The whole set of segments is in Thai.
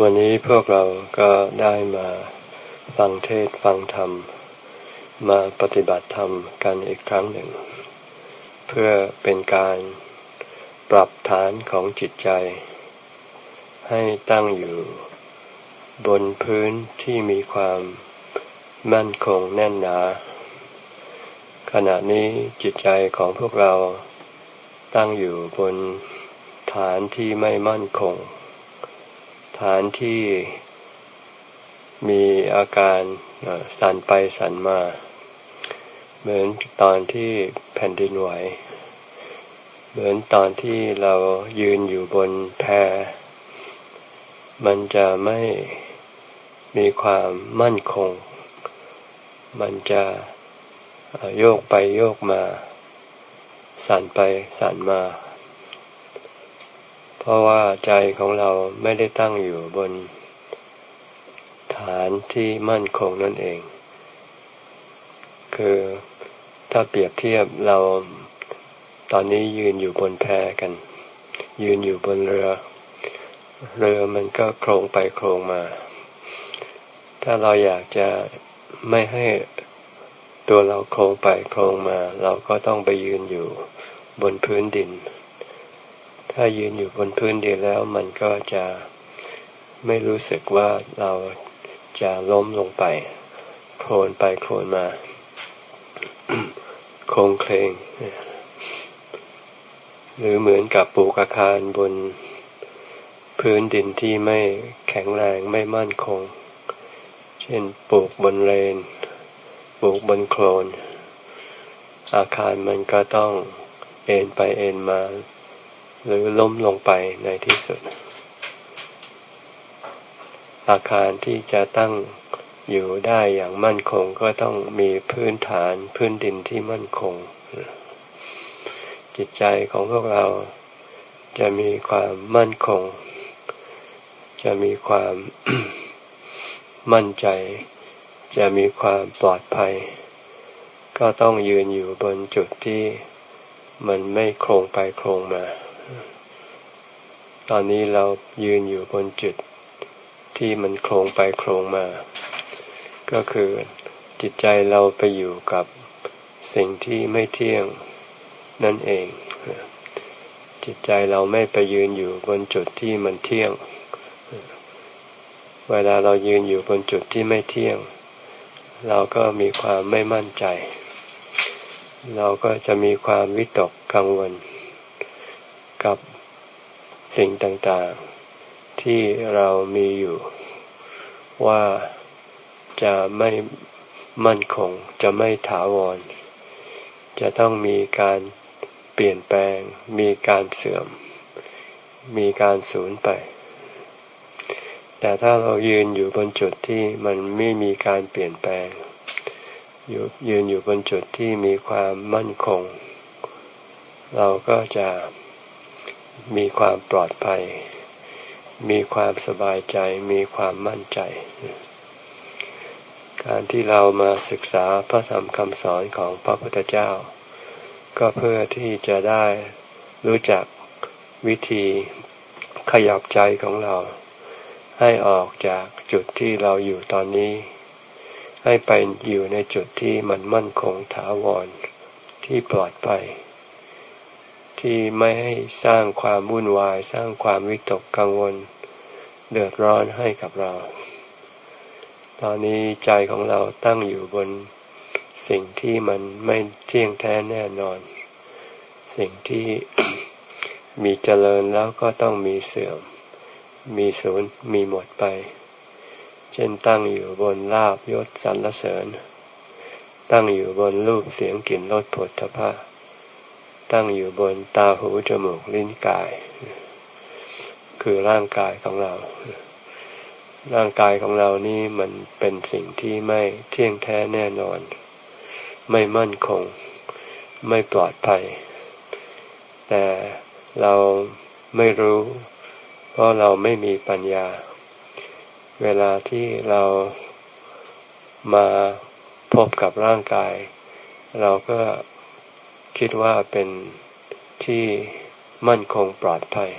วันนี้พวกเราก็ได้มาฟังเทศฟังธรรม มาปฏิบัติธรรมกันอีกครั้งหนึ่ง เพื่อเป็นการปรับฐานของจิตใจ ให้ตั้งอยู่บนพื้นที่มีความมั่นคงแน่นหนา ขณะนี้จิตใจของพวกเราตั้งอยู่บนฐานที่ไม่มั่นคง ฐานที่มีอาการสั่นไปสั่นมา เหมือนตอนที่แผ่นดินไหว เหมือนตอนที่เรายืนอยู่บนแพมันจะไม่มีความมั่นคง มันจะโยกไปโยกมา สั่นไปสั่นมา เพราะว่าใจของเราไม่ได้ตั้งอยู่บน ฐานที่มั่นคงนั่นเอง คือถ้าเปรียบเทียบเราตอนนี้ยืนอยู่บนแพกัน ยืนอยู่บนเรือ เรือมันก็โครงไปโครงมา ถ้าเราอยากจะไม่ให้ตัวเราโครงไปโครงมา เราก็ต้องไปยืนอยู่บนพื้นดิน ถ้ายืนอยู่บนพื้นดินแล้วมันก็จะไม่รู้สึกว่าเราจะล้มลงไป โคลนไปโคลนมา โคงเคลง หรือเหมือนกับปลูกอาคารบนพื้นดินที่ไม่แข็งแรงไม่มั่นคง เช่นปลูกบนเลน ปลูกบนโคลน อาคารมันก็ต้องเอ็นไปเอ็นมา หรือล้มลงไปในที่สุด อาคารที่จะตั้งอยู่ได้อย่างมั่นคงก็ต้องมีพื้นฐานพื้นดินที่มั่นคง จิตใจของพวกเราจะมีความมั่นคง จะมีความมั่นใจ จะมีความปลอดภัย ก็ต้องยืนอยู่บนจุดที่มันไม่โครงไปโครงมา ตอนนี้เรายืนอยู่บนจุดที่มันโครงไปโครงมา ก็คือจิตใจเราไปอยู่กับสิ่งที่ไม่เที่ยงนั่นเอง จิตใจเราไม่ไปยืนอยู่บนจุดที่มันเที่ยง เวลาเรายืนอยู่บนจุดที่ไม่เที่ยง เราก็มีความไม่มั่นใจ เราก็จะมีความวิตกกังวล กับ สิ่งต่างๆ ที่เรามีอยู่ ว่าจะไม่มั่นคงจะไม่ถาวร จะต้องมีการเปลี่ยนแปลง มีการเสื่อม มีการสูญไป แต่ถ้าเรายืนอยู่บนจุดที่มันไม่มีการเปลี่ยนแปลงยืนอยู่บนจุดที่มีความมั่นคง เราก็จะ มีความปลอดภัย มีความสบายใจ มีความมั่นใจ การที่เรามาศึกษาพระธรรมคำสอนของพระพุทธเจ้า ก็เพื่อที่จะได้รู้จักวิธีขยับใจของเรา ให้ออกจากจุดที่เราอยู่ตอนนี้ ให้ไปอยู่ในจุดที่มันมั่นคงถาวรที่ปลอดภัย ที่ไม่ให้สร้างความวุ่นวาย สร้างความวิตกกังวล เดือดร้อนให้กับเรา ตอนนี้ใจของเราตั้งอยู่บนสิ่งที่มันไม่เที่ยงแท้แน่นอน สิ่งที่มีเจริญแล้วก็ต้องมีเสื่อม มีสูญมีหมดไป เช่นตั้งอยู่บนลาบยศสรรเสริญ ตั้งอยู่บนรูปเสียงกลิ่นรสผลทพะ ตั้งอยู่บนตาหูจมูกลิ้นกาย คือร่างกายของเรา ร่างกายของเรานี่มันเป็นสิ่งที่ไม่เที่ยงแท้แน่นอน ไม่มั่นคง ไม่ปลอดภัย แต่เราไม่รู้ เพราะเราไม่มีปัญญา เวลาที่เรามาพบกับร่างกาย เราก็ คิดว่าเป็นที่มั่นคงปลอดภัย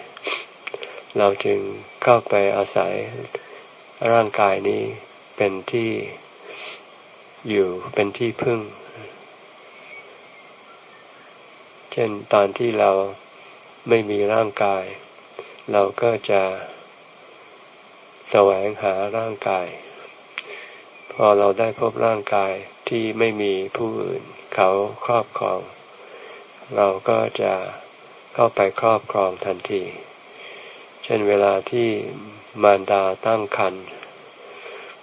เราจึงเข้าไปอาศัยร่างกายนี้เป็นที่อยู่เป็นที่พึ่ง เช่นตอนที่เราไม่มีร่างกาย เราก็จะแสวงหาร่างกาย พอเราได้พบร่างกายที่ไม่มีผู้อื่น เขาครอบครอง เราก็จะเข้าไปครอบครองทันที เช่นเวลาที่มารดาตั้งครรภ์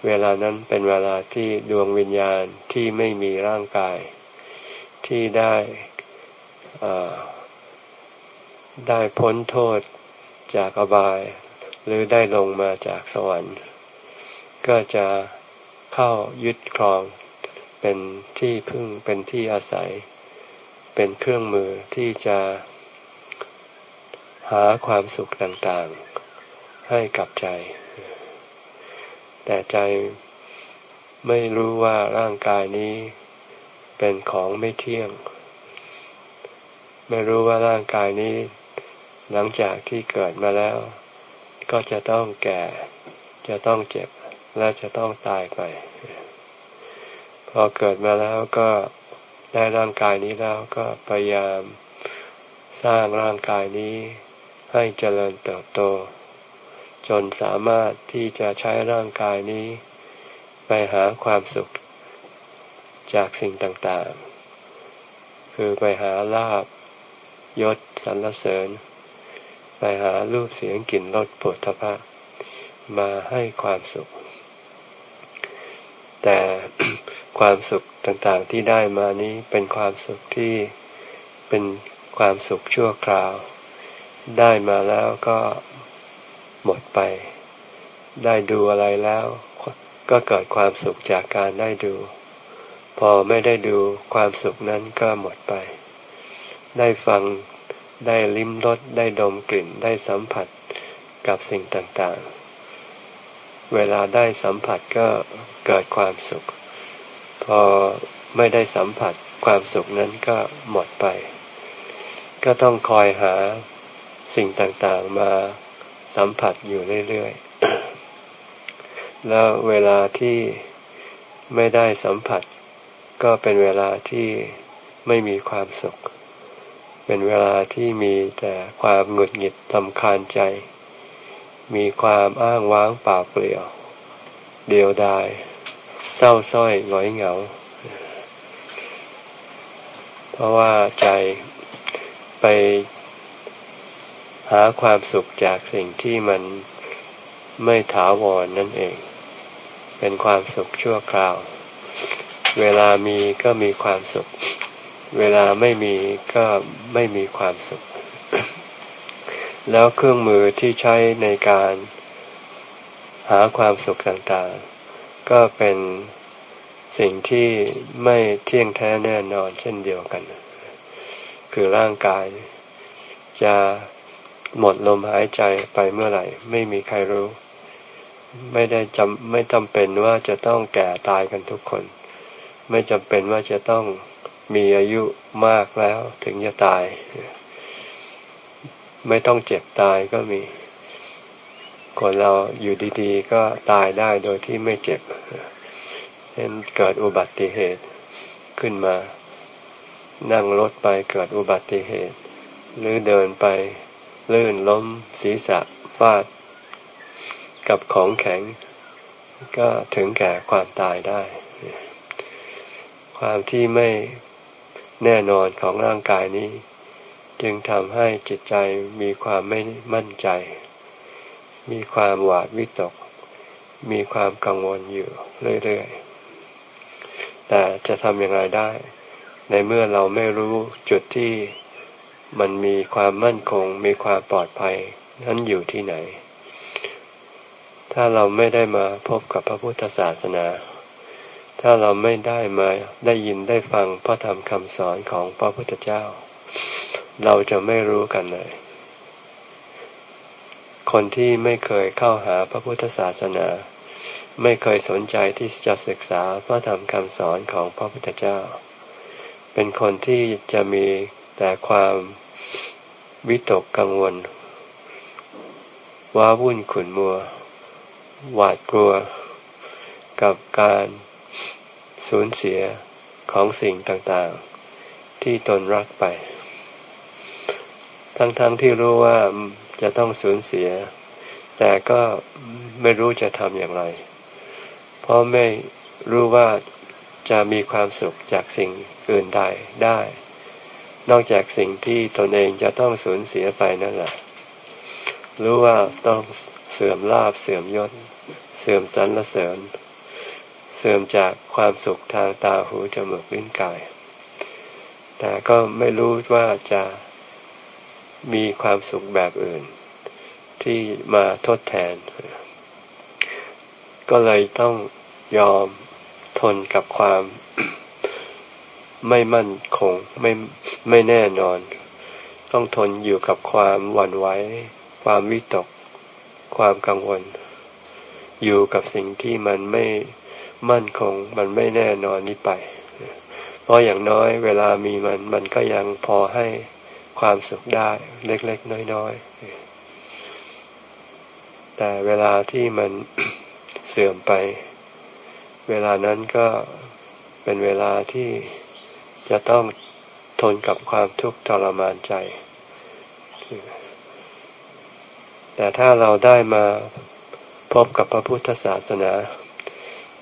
เวลานั้นเป็นเวลาที่ดวงวิญญาณที่ไม่มีร่างกาย ที่ได้ได้พ้นโทษจากอบาย หรือได้ลงมาจากสวรรค์ ก็จะเข้ายึดครองเป็นที่พึ่งเป็นที่อาศัย เป็นเครื่องมือที่จะหาความสุขต่างๆ ให้กับใจ แต่ใจไม่รู้ว่าร่างกายนี้เป็นของไม่เที่ยง ไม่รู้ว่าร่างกายนี้ หลังจากที่เกิดมาแล้ว ก็จะต้องแก่ จะต้องเจ็บ และจะต้องตายไป พอเกิดมาแล้วก็ ได้ร่างกายนี้แล้วก็พยายามสร้างร่างกายนี้ให้เจริญเติบโต จนสามารถที่จะใช้ร่างกายนี้ ไปหาความสุขจากสิ่งต่างๆ คือไปหาลาบยศสรรเสริญ ไปหารูปเสียงกลิ่นรสปุถะพะมาให้ความสุข แต่ความสุข ต่างๆที่ได้มานี้เป็นความสุขที่เป็นความสุขชั่วคราว ได้มาแล้วก็หมดไป ได้ดูอะไรแล้ว ก็เกิดความสุขจากการได้ดู พอไม่ได้ดูความสุขนั้นก็หมดไป ได้ฟังได้ลิ้มรสได้ดมกลิ่นได้สัมผัสกับสิ่งต่างๆ เวลาได้สัมผัสก็เกิดความสุข พอไม่ได้สัมผัสความสุขนั้นก็หมดไป ก็ต้องคอยหาสิ่งต่างๆมาสัมผัสอยู่เรื่อยๆ แล้วเวลาที่ไม่ได้สัมผัส ก็เป็นเวลาที่ไม่มีความสุข เป็นเวลาที่มีแต่ความหงุดหงิดทำคาญใจ มีความอ้างว้างปล่าเปลี่ยว เดียวดาย เศร้าส้อยหงอยเหงา เพราะว่าใจไปหาความสุขจากสิ่งที่มันไม่ถาวรนนั่นเอง เป็นความสุขชั่วคราว เวลามีก็มีความสุข เวลาไม่มีก็ไม่มีความสุข แล้วเครื่องมือที่ใช้ในการหาความสุขต่างๆ ก็เป็นสิ่งที่ไม่เที่ยงแท้แน่นอนเช่นเดียวกัน คือร่างกายจะหมดลมหายใจไปเมื่อไหร่ ไม่มีใครรู้ ไม่ได้จำไม่จำเป็นว่าจะต้องแก่ตายกันทุกคน ไม่จำเป็นว่าจะต้องมีอายุมากแล้วถึงจะตาย ไม่ต้องเจ็บตายก็มี คนเราอยู่ดีๆ ก็ตายได้โดยที่ไม่เจ็บเช่นเกิดอุบัติเหตุขึ้นมา นั่งรถไปเกิดอุบัติเหตุ หรือเดินไปลื่นล้มศีรษะฟาด กับของแข็ง ก็ถึงแก่ความตายได้ ความที่ไม่แน่นอนของร่างกายนี้ จึงทำให้จิตใจมีความไม่มั่นใจ มีความหวาดวิตก มีความกังวลอยู่เรื่อยๆ แต่จะทำยังไงได้ ในเมื่อเราไม่รู้จุดที่มันมีความมั่นคง มีความปลอดภัยนั้นอยู่ที่ไหน ถ้าเราไม่ได้มาพบกับพระพุทธศาสนา ถ้าเราไม่ได้มาได้ยินได้ฟังพระธรรมคำสอนของพระพุทธเจ้า เราจะไม่รู้กันเลย คนที่ไม่เคยเข้าหาพระพุทธศาสนา ไม่เคยสนใจที่จะศึกษาพระธรรมคำสอนของพระพุทธเจ้า เป็นคนที่จะมีแต่ความวิตกกังวล ว้าวุ่นขุนมัว หวาดกลัว กับการสูญเสียของสิ่งต่างๆ ที่ตนรักไป ทั้งๆทที่รู้ว่า จะต้องสูญเสีย แต่ก็ไม่รู้จะทำอย่างไร เพราะไม่รู้ว่าจะมีความสุขจากสิ่งอื่นใดได้ นอกจากสิ่งที่ตนเองจะต้องสูญเสียไปนั่นแหละ รู้ว่าต้องเสื่อมลาบเสื่อมยศ เสื่อมสรรเสริญ เสื่อมจากความสุขทางตาหูจมูกลิ้นกาย แต่ก็ไม่รู้ว่าจะ มีความสุขแบบอื่น ที่มาทดแทน ก็เลยต้องยอมทนกับความไม่มั่นคงไม่ไม่แน่นอน ต้องทนอยู่กับความหวั่นไหวความวิตก ความกังวล อยู่กับสิ่งที่มันไม่มั่นคง มันไม่แน่นอนนี้ไป เพราะอย่างน้อยเวลามีมัน มันก็ยังพอให้ ความสุขได้เล็ก ๆ น้อย ๆ แต่เวลาที่มันเสื่อมไป เวลานั้นก็เป็นเวลาที่จะต้องทนกับความทุกข์ทรมานใจ แต่ถ้าเราได้มาพบกับพระพุทธศาสนา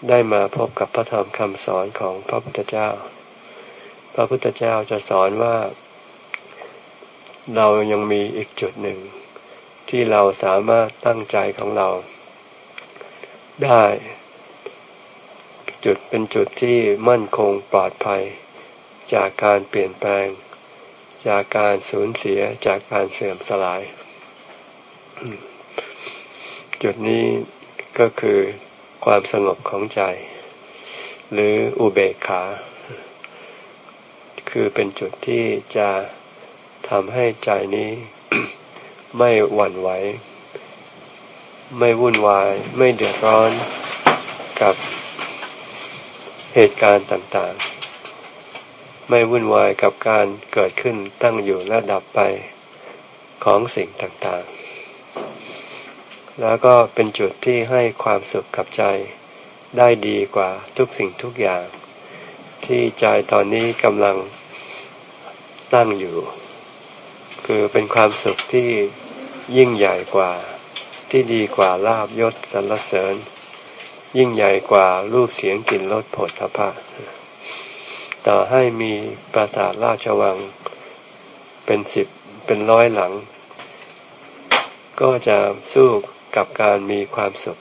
ได้มาพบกับพระธรรมคำสอนของพระพุทธเจ้า พระพุทธเจ้าจะสอนว่า เรายังมีอีกจุดหนึ่ง ที่เราสามารถตั้งใจของเรา ได้ จุดเป็นจุดที่มั่นคงปลอดภัย จากการเปลี่ยนแปลง จากการสูญเสียจากการเสื่อมสลาย จุดนี้ก็คือความสงบของใจ หรืออุเบกขา คือเป็นจุดที่จะ ทำให้ใจนี้ไม่หวั่นไหว ไม่วุ่นวาย ไม่เดือดร้อนกับเหตุการณ์ต่างๆ ไม่วุ่นวายกับการเกิดขึ้นตั้งอยู่และดับไปของสิ่งต่างๆ แล้วก็เป็นจุดที่ให้ความสุขกับใจได้ดีกว่าทุกสิ่งทุกอย่าง ที่ใจตอนนี้กำลังตั้งอยู่ คือเป็นความสุขที่ยิ่งใหญ่กว่าที่ดีกว่าลาบยศสรรเสริญ ยิ่งใหญ่กว่ารูปเสียงกลิ่นรสผลพระต่อให้มีปราสาทราชวังเป็นสิบเป็นร้อยหลัง ก็จะสู้กับการมีความสุข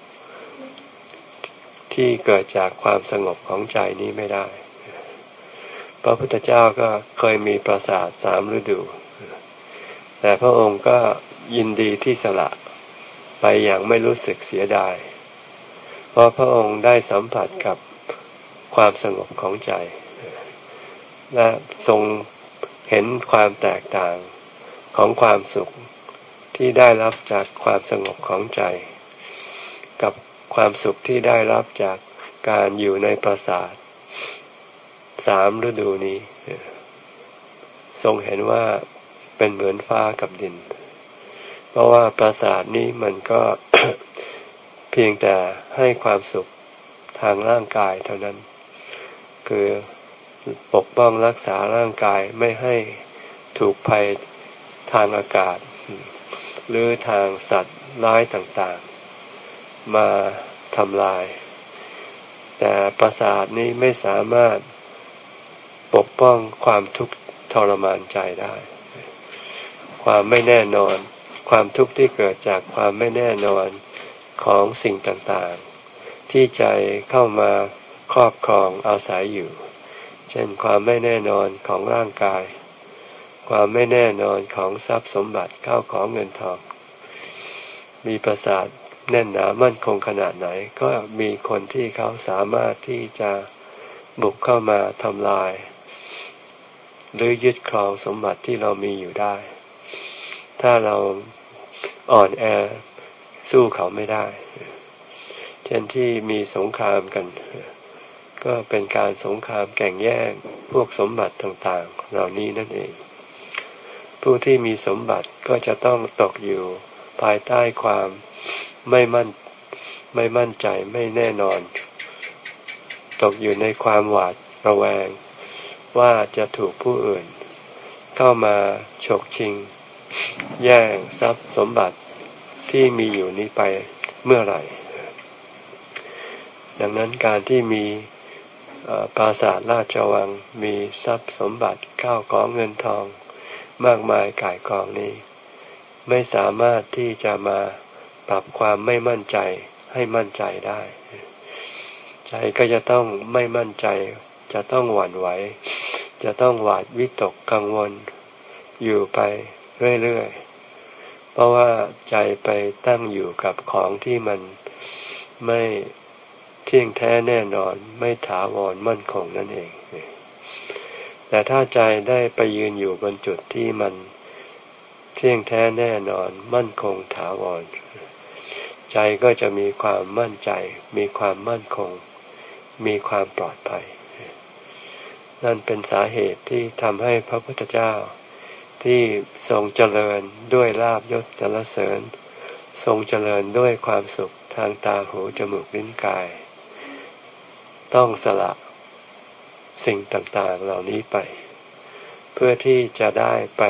ที่เกิดจากความสงบของใจนี้ไม่ได้ พระพุทธเจ้าก็เคยมีปราสาทสามฤดู แต่พระองค์ก็ยินดีที่สละไปอย่างไม่รู้สึกเสียดาย เพราะพระองค์ได้สัมผัสกับความสงบของใจ และทรงเห็นความแตกต่างของความสุขที่ได้รับจากความสงบของใจ กับความสุขที่ได้รับจากการอยู่ในปราสาทสามฤดูนี้ ทรงเห็นว่า เป็นเหมือนฟ้ากับดิน เพราะว่าปราสาทนี้มันก็เพียงแต่ให้ความสุขทางร่างกายเท่านั้น คือปกป้องรักษาร่างกายไม่ให้ถูกภัยทางอากาศ หรือทางสัตว์ร้ายต่างๆ มาทำลาย แต่ประสาทนี้ไม่สามารถปกป้องความทุกข์ทรมานใจได้ ความไม่แน่นอน ความทุกข์ที่เกิดจากความไม่แน่นอนของสิ่งต่างๆ ที่ใจเข้ามาครอบครองอาศัยอยู่ เช่นความไม่แน่นอนของร่างกาย ความไม่แน่นอนของทรัพย์สมบัติเข้าของเงินทอง มีประสาทแน่นหนามั่นคงขนาดไหน ก็มีคนที่เขาสามารถที่จะบุกเข้ามาทำลาย หรือยึดครองสมบัติที่เรามีอยู่ได้ ถ้าเราอ่อนแอสู้เขาไม่ได้ เช่นที่มีสงครามกัน ก็เป็นการสงครามแก่งแย่งพวกสมบัติต่างๆ เหล่านี้นั่นเอง ผู้ที่มีสมบัติก็จะต้องตกอยู่ภายใต้ความไม่มั่นไม่มั่นใจไม่แน่นอน ตกอยู่ในความหวาดระแวง ว่าจะถูกผู้อื่น เข้ามาฉกชิง แย่งทรัพย์สมบัติที่มีอยู่นี้ไปเมื่อไหร่ ดังนั้นการที่มีปราสาทราชวังมีทรัพย์สมบัติข้าวของเงินทอง มากมายก่ายกองนี้ ไม่สามารถที่จะมาปรับความไม่มั่นใจให้มั่นใจได้ ใจก็จะต้องไม่มั่นใจ จะต้องหวั่นไหว จะต้องหวาดวิตกกังวล อยู่ไป เรื่อยๆ เพราะว่าใจไปตั้งอยู่กับของที่มันไม่เที่ยงแท้แน่นอนไม่ถาวรมั่นคงนั่นเอง แต่ถ้าใจได้ไปยืนอยู่บนจุดที่มันเที่ยงแท้แน่นอนมั่นคงถาวร ใจก็จะมีความมั่นใจ มีความมั่นคง มีความปลอดภัย นั่นเป็นสาเหตุที่ทำให้พระพุทธเจ้า ที่ทรงเจริญด้วยลาบยศสรรเสริญ ทรงเจริญด้วยความสุขทางตาหูจมูกลิ้นกาย ต้องสละสิ่งต่างๆเหล่านี้ไป เพื่อที่จะได้ไป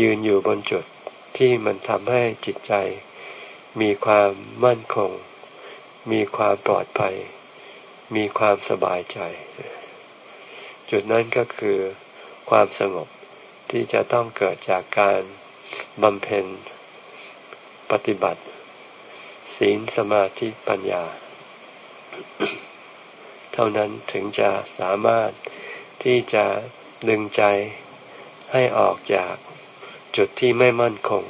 ยืนอยู่บนจุดที่มันทำให้จิตใจ มีความมั่นคง มีความปลอดภัย มีความสบายใจ จุดนั้นก็คือความสงบ ที่จะต้องเกิดจากการบำเพ็ญปฏิบัติ ศีลสมาธิปัญญา เท่านั้นถึงจะสามารถที่จะดึงใจให้ออกจากจุดที่ไม่มั่นคง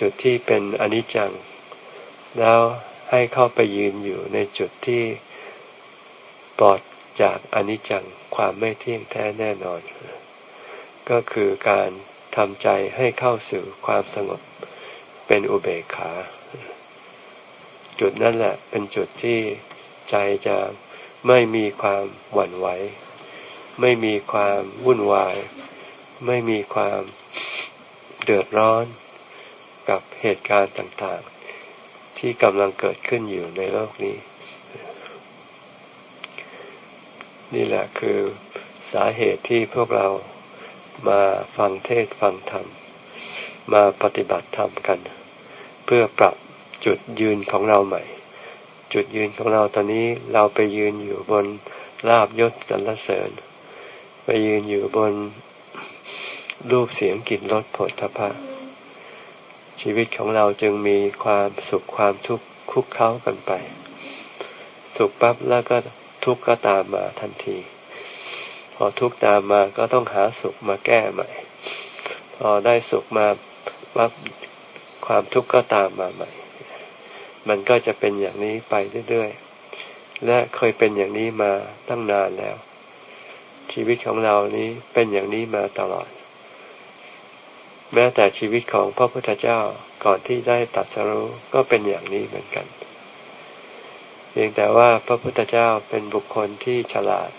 จุดที่เป็นอนิจจัง แล้วให้เข้าไปยืนอยู่ในจุดที่ปลอดจากอนิจจังความไม่เที่ยงแท้แน่นอน ก็คือการทำใจให้เข้าสู่ความสงบเป็นอุเบกขา จุดนั้นแหละเป็นจุดที่ใจจะไม่มีความหวั่นไหว ไม่มีความวุ่นวาย ไม่มีความเดือดร้อนกับเหตุการณ์ต่างๆ ที่กำลังเกิดขึ้นอยู่ในโลกนี้ นี่แหละคือสาเหตุที่พวกเรา มาฟังเทศฟังธรรม มาปฏิบัติธรรมกัน เพื่อปรับจุดยืนของเราใหม่ จุดยืนของเราตอนนี้เราไปยืนอยู่บนลาบยศสรรเสริญ ไปยืนอยู่บนรูปเสียงกลิ่นรสผลทพะ ชีวิตของเราจึงมีความสุขความทุกข์คุกเข้ากันไป สุขปั๊บแล้วก็ทุกข์ก็ตามมาทันที พอทุกข์ตามมาก็ต้องหาสุขมาแก้ใหม่ พอได้สุขมาปั๊บความทุกข์ก็ตามมาใหม่ มันก็จะเป็นอย่างนี้ไปเรื่อยๆ และเคยเป็นอย่างนี้มาตั้งนานแล้ว ชีวิตของเรานี้เป็นอย่างนี้มาตลอด แม้แต่ชีวิตของพระพุทธเจ้าก่อนที่ได้ตัดสรู้ก็เป็นอย่างนี้เหมือนกัน เพียงแต่ว่าพระพุทธเจ้าเป็นบุคคลที่ฉลาด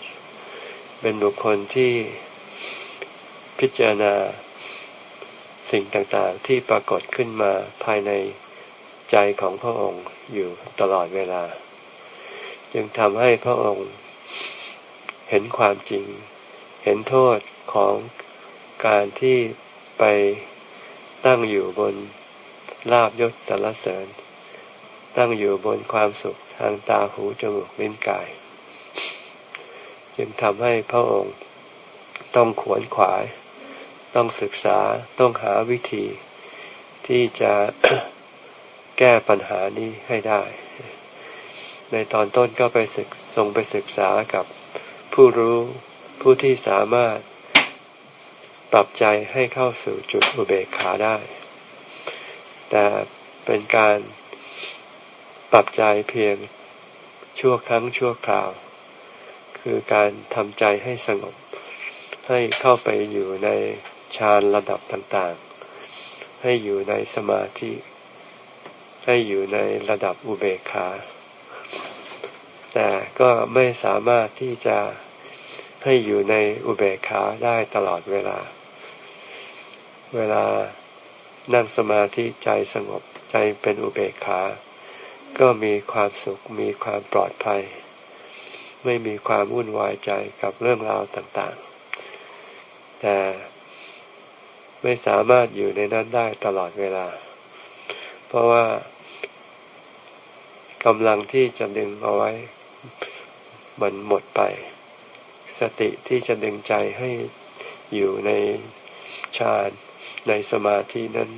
เป็นบุคคลที่พิจารณาสิ่งต่างๆ ที่ปรากฏขึ้นมาภายในใจของพระองค์อยู่ตลอดเวลา จึงทำให้พระองค์เห็นความจริง เห็นโทษของการที่ไปตั้งอยู่บนลาบยศสารเสริญ ตั้งอยู่บนความสุขทางตาหูจมูกลิ้นกาย จึงทำให้พระองค์ต้องขวนขวาย ต้องศึกษาต้องหาวิธี ที่จะแก้ปัญหานี้ให้ได้ ในตอนต้นก็ไปศึกทรงไปศึกษากับผู้รู้ผู้ที่สามารถปรับใจให้เข้าสู่จุดอุเบกขาได้ แต่เป็นการปรับใจเพียงชั่วครั้งชั่วคราว คือการทำใจให้สงบ ให้เข้าไปอยู่ในฌานระดับต่างๆ ให้อยู่ในสมาธิ ให้อยู่ในระดับอุเบกขา แต่ก็ไม่สามารถที่จะให้อยู่ในอุเบกขาได้ตลอดเวลา เวลานั่งสมาธิใจสงบใจเป็นอุเบกขา ก็มีความสุขมีความปลอดภัย ไม่มีความวุ่นวายใจกับเรื่องราวต่างๆ แต่ไม่สามารถอยู่ในนั้นได้ตลอดเวลา เพราะว่ากำลังที่จะดึงเอาไว้มันหมดไป สติที่จะดึงใจให้อยู่ในฌานในสมาธินั้น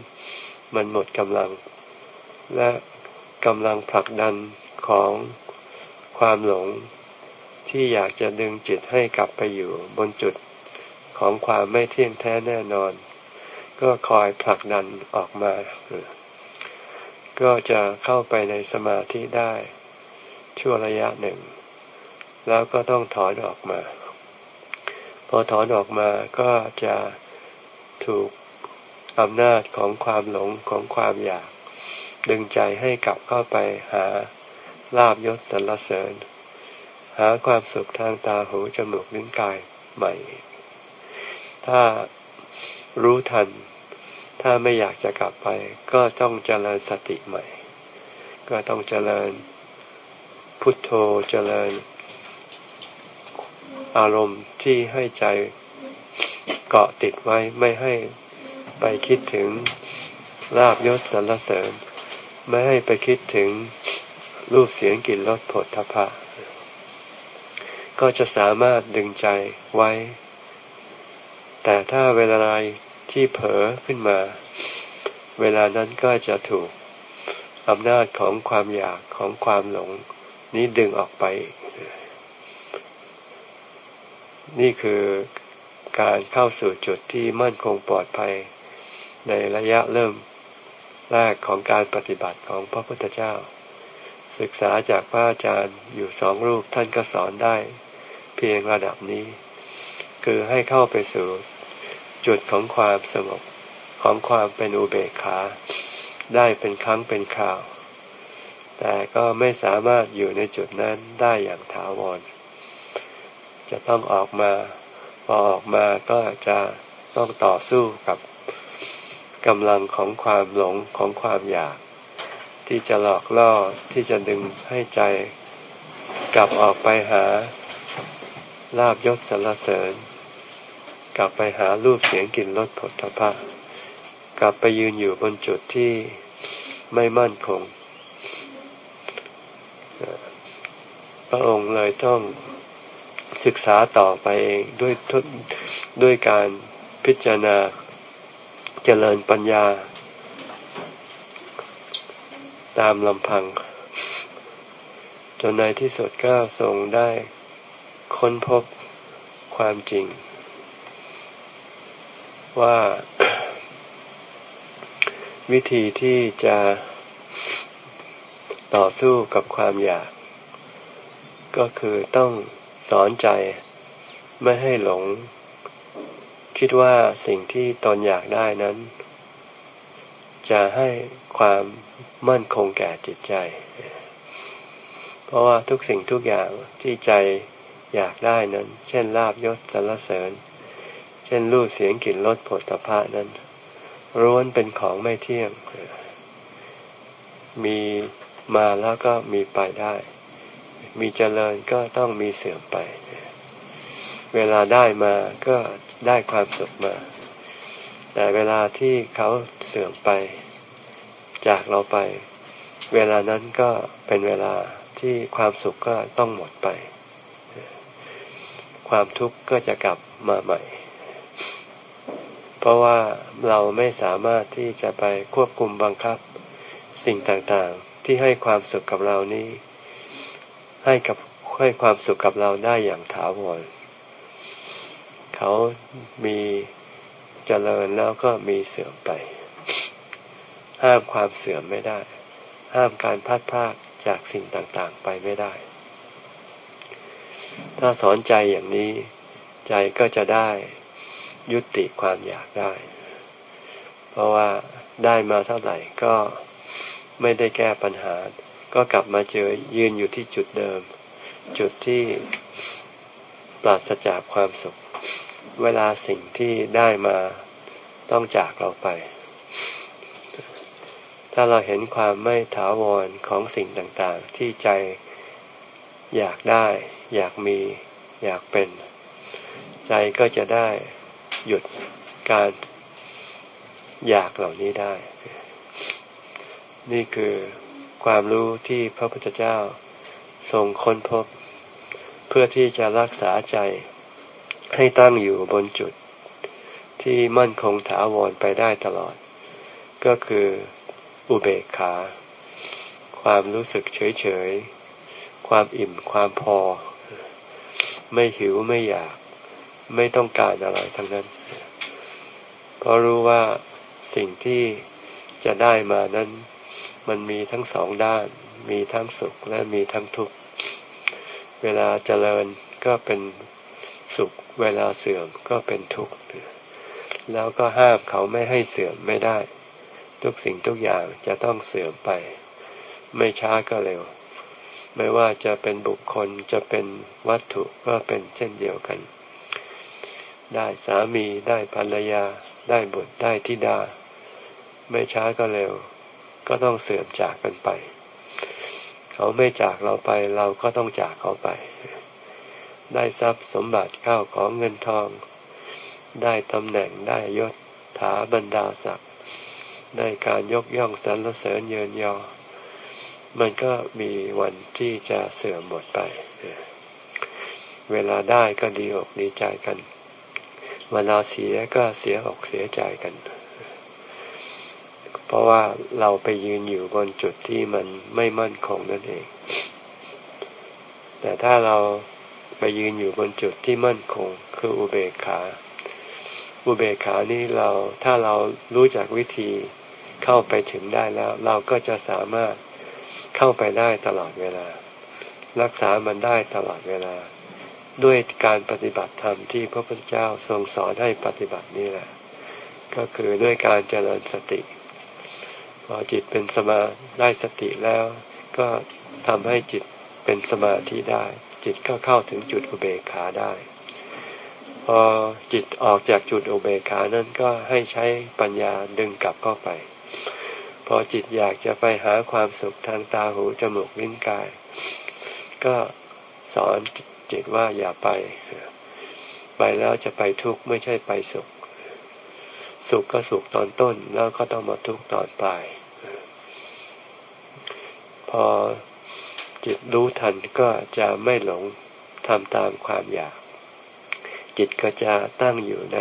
มันหมดกำลัง และกำลังผลักดันของความหลง ที่อยากจะดึงจิตให้กลับไปอยู่บนจุดของความไม่เที่ยงแท้แน่นอน ก็คอยผลักดันออกมา ก็จะเข้าไปในสมาธิได้ ชั่วระยะหนึ่ง แล้วก็ต้องถอนออกมา พอถอนออกมาก็จะถูกอำนาจของความหลงของความอยาก ดึงใจให้กลับเข้าไปหาลาบยศสรรเสริญ หาความสุขทางตาหูจมูกลิ้นกายใหม่ ถ้ารู้ทัน ถ้าไม่อยากจะกลับไป ก็ต้องเจริญสติใหม่ ก็ต้องเจริญพุทโธเจริญ อารมณ์ที่ให้ใจเกาะติดไว้ไม่ให้ไปคิดถึงลาบยศสรรเสริญ ไม่ให้ไปคิดถึงรูปเสียงกลิ่นรสผลทพะ ก็จะสามารถดึงใจไว้ แต่ถ้าเวลาไรที่เผลอขึ้นมา เวลานั้นก็จะถูกอำนาจของความอยากของความหลง นี้ดึงออกไป นี่คือการเข้าสู่จุดที่มั่นคงปลอดภัย ในระยะเริ่มแรกของการปฏิบัติของพระพุทธเจ้า ศึกษาจากพระอาจารย์อยู่สองรูปท่านก็สอนได้ เพียงระดับนี้ คือให้เข้าไปสู่จุดของความสงบของความเป็นอุเบกขา ได้เป็นครั้งเป็นคราว แต่ก็ไม่สามารถอยู่ในจุดนั้นได้อย่างถาวร จะต้องออกมา พอออกมาก็จะต้องต่อสู้กับกำลังของความหลงของความอยาก ที่จะหลอกล่อที่จะดึงให้ใจกลับออกไปหา ลาบยศสรรเสริญ กลับไปหารูปเสียงกลิ่นรสผลทพะกลับไปยืนอยู่บนจุดที่ไม่มั่นคง พระองค์เลยต้องศึกษาต่อไปเองด้วยทุด้วยการพิจารณาเจริญปัญญา ตามลำพัง จนในที่สุดก็ทรงได้ ค้นพบความจริง ว่า วิธีที่จะต่อสู้กับความอยาก ก็คือต้องสอนใจไม่ให้หลง คิดว่าสิ่งที่ตนอยากได้นั้น จะให้ความมั่นคงแก่จิตใจ เพราะว่าทุกสิ่งทุกอย่างที่ใจ อยากได้นั้น เช่นลาบยศสรรเสริญ เช่นรูปเสียงกลิ่นรสผลตภะนั้นร้วนเป็นของไม่เที่ยง มีมาแล้วก็มีไปได้ มีเจริญก็ต้องมีเสื่อมไป เวลาได้มาก็ได้ความสุขมา แต่เวลาที่เขาเสื่อมไป จากเราไป เวลานั้นก็เป็นเวลาที่ความสุขก็ต้องหมดไป ความทุกข์ก็จะกลับมาใหม่ เพราะว่าเราไม่สามารถที่จะไปควบคุมบังคับ สิ่งต่างๆ ที่ให้ความสุขกับเรานี้ ให้กับให้ความสุขกับเราได้อย่างถาวรเขามีเจริญแล้วก็มีเสื่อมไป ห้ามความเสื่อมไม่ได้ ห้ามการพัดพากจากสิ่งต่างๆ ไปไม่ได้ ถ้าสอนใจอย่างนี้ ใจก็จะได้ยุติความอยากได้ เพราะว่าได้มาเท่าไหร่ก็ไม่ได้แก้ปัญหา ก็กลับมาเจอยืนอยู่ที่จุดเดิม จุดที่ปราศจากความสุข เวลาสิ่งที่ได้มาต้องจากเราไป ถ้าเราเห็นความไม่ถาวรของสิ่งต่างๆ ที่ใจ อยากได้ อยากมี อยากเป็น ใจก็จะได้หยุดการอยากเหล่านี้ได้ นี่คือความรู้ที่พระพุทธเจ้าทรงค้นพบ เพื่อที่จะรักษาใจให้ตั้งอยู่บนจุดที่มั่นคงถาวรไปได้ตลอด ก็คืออุเบกขา ความรู้สึกเฉยเฉย ความอิ่มความพอ ไม่หิวไม่อยาก ไม่ต้องการอะไรทั้งนั้น เพราะรู้ว่าสิ่งที่จะได้มานั้น มันมีทั้งสองด้าน มีทั้งสุขและมีทั้งทุกข์ เวลาเจริญก็เป็นสุข เวลาเสื่อมก็เป็นทุกข์ แล้วก็ห้ามเขาไม่ให้เสื่อมไม่ได้ ทุกสิ่งทุกอย่างจะต้องเสื่อมไป ไม่ช้าก็เร็ว ไม่ว่าจะเป็นบุคคลจะเป็นวัตถุก็เป็นเช่นเดียวกัน ได้สามีได้ภรรยา ได้บุตรได้ธิดา ไม่ช้าก็เร็ว ก็ต้องเสื่อมจากกันไป เขาไม่จากเราไปเราก็ต้องจากเขาไป ได้ทรัพย์สมบัติข้าวของเงินทอง ได้ตำแหน่งได้ยศถาบรรดาศักดิ์ได้การยกย่องสรรเสริญเยินยอ มันก็มีวันที่จะเสื่อมหมดไป เวลาได้ก็ดีอกดีใจกัน เวลาเสียก็เสียอกเสียใจกัน เพราะว่าเราไปยืนอยู่บนจุดที่มันไม่มั่นคงนั่นเอง แต่ถ้าเราไปยืนอยู่บนจุดที่มั่นคง คืออุเบกขา อุเบกขานี้เราถ้าเรารู้จักวิธีเข้าไปถึงได้แล้ว เราก็จะสามารถ เข้าไปได้ตลอดเวลา รักษามันได้ตลอดเวลา ด้วยการปฏิบัติธรรมที่พระพุทธเจ้าทรงสอนให้ปฏิบัตินี่แหละ ก็คือด้วยการเจริญสติ พอจิตเป็นสมาได้สติแล้ว ก็ทำให้จิตเป็นสมาธิได้ จิตก็เข้าถึงจุดอุเบกขาได้ พอจิตออกจากจุดอุเบกขานั้นก็ให้ใช้ปัญญาดึงกลับเข้าไป พอจิตอยากจะไปหาความสุขทางตาหูจมูกลิ้นกาย ก็สอนจิตว่าอย่าไป ไปแล้วจะไปทุกข์ไม่ใช่ไปสุข สุขก็สุขตอนต้นแล้วก็ต้องมาทุกข์ตอนปลาย พอจิตรู้ทันก็จะไม่หลงทำตามความอยาก จิตก็จะตั้งอยู่ใน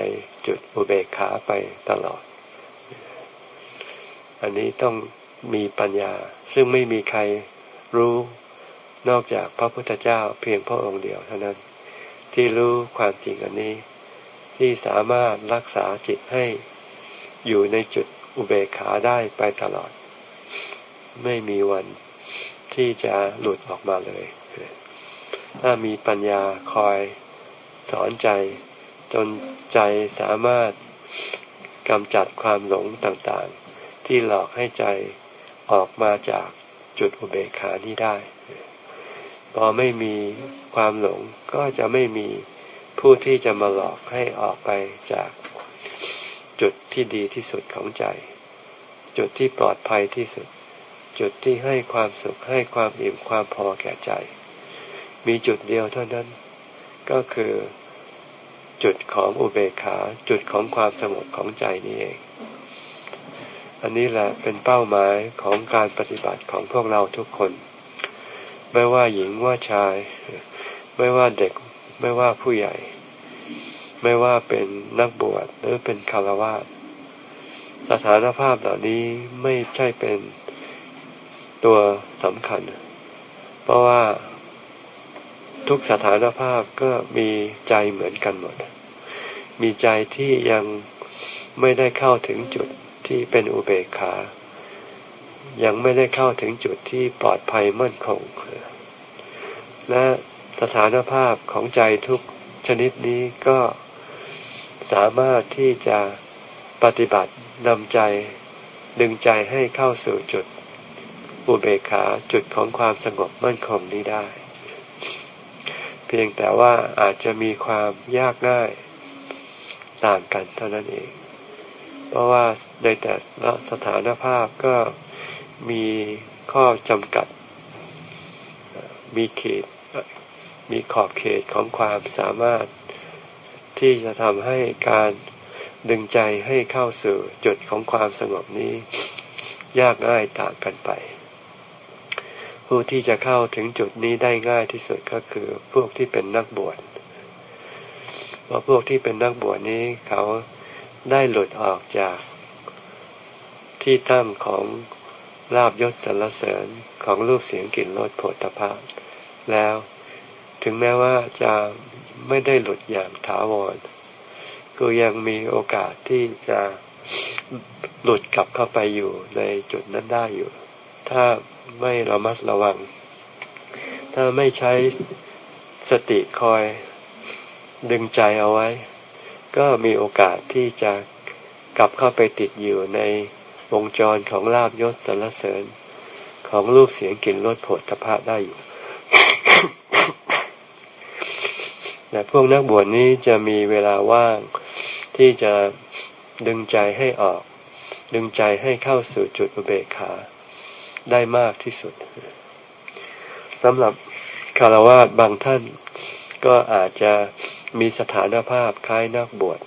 จุดอุเบกขาไปตลอด อันนี้ต้องมีปัญญา ซึ่งไม่มีใครรู้นอกจากพระพุทธเจ้าเพียงพระองค์เดียวเท่านั้น ที่รู้ความจริงอันนี้ ที่สามารถรักษาจิตให้อยู่ในจุดอุเบกขาได้ไปตลอด ไม่มีวันที่จะหลุดออกมาเลย ถ้ามีปัญญาคอยสอนใจ จนใจสามารถกำจัดความหลงต่างๆ ที่หลอกให้ใจออกมาจากจุดอุเบกขานี้ได้ พอไม่มีความหลงก็จะไม่มีผู้ที่จะมาหลอกให้ออกไปจากจุดที่ดีที่สุดของใจ จุดที่ปลอดภัยที่สุด จุดที่ให้ความสุขให้ความอิ่มความพอแก่ใจ มีจุดเดียวเท่านั้น ก็คือจุดของอุเบกขา จุดของความสงบของใจนี่เอง อันนี้แหละเป็นเป้าหมายของการปฏิบัติของพวกเราทุกคน ไม่ว่าหญิงว่าชาย ไม่ว่าเด็ก ไม่ว่าผู้ใหญ่ ไม่ว่าเป็นนักบวชหรือเป็นคารวะสถานภาพเหล่านี้ไม่ใช่เป็นตัวสำคัญ เพราะว่าทุกสถานภาพก็มีใจเหมือนกันหมด มีใจที่ยังไม่ได้เข้าถึงจุด ที่เป็นอุเบกขา ยังไม่ได้เข้าถึงจุดที่ปลอดภัยมั่นคง และสถานภาพของใจทุกชนิดนี้ก็สามารถที่จะปฏิบัตินำใจดึงใจให้เข้าสู่จุดอุเบกขาจุดของความสงบมั่นคงนี้ได้ เพียงแต่ว่าอาจจะมีความยากง่ายต่างกันเท่านั้นเอง เพราะว่าในแต่ละสถานภาพก็มีข้อจำกัด มีเขต มีขอบเขตของความสามารถที่จะทำให้การดึงใจให้เข้าสู่จุดของความสงบนี้ ยากง่ายต่างกันไป ผู้ที่จะเข้าถึงจุดนี้ได้ง่ายที่สุดก็คือพวกที่เป็นนักบวชเพราะพวกที่เป็นนักบวชนี้เขา ได้หลุดออกจากที่ตั้งของลาบยศสรรเสริญของรูปเสียงกลิ่นรสโผฏฐะแล้วถึงแม้ว่าจะไม่ได้หลุดอย่างถาวรก็ยังมีโอกาสที่จะหลุดกลับเข้าไปอยู่ในจุดนั้นได้อยู่ ถ้าไม่ระมัดระวัง ถ้าไม่ใช้สติคอยดึงใจเอาไว้ ก็มีโอกาสที่จะกลับเข้าไปติดอยู่ในวงจรของลาบยศสรรเสริญ ของรูปเสียงกลิ่นรสผลตภะได้อยู่แต่พวกนักบวชนี้จะมีเวลาว่างที่จะดึงใจให้ออก ดึงใจให้เข้าสู่จุดอุเบกขาได้มากที่สุดสำหรับคารวะบางท่านก็อาจจะ มีสถานภาพคล้ายนักบวช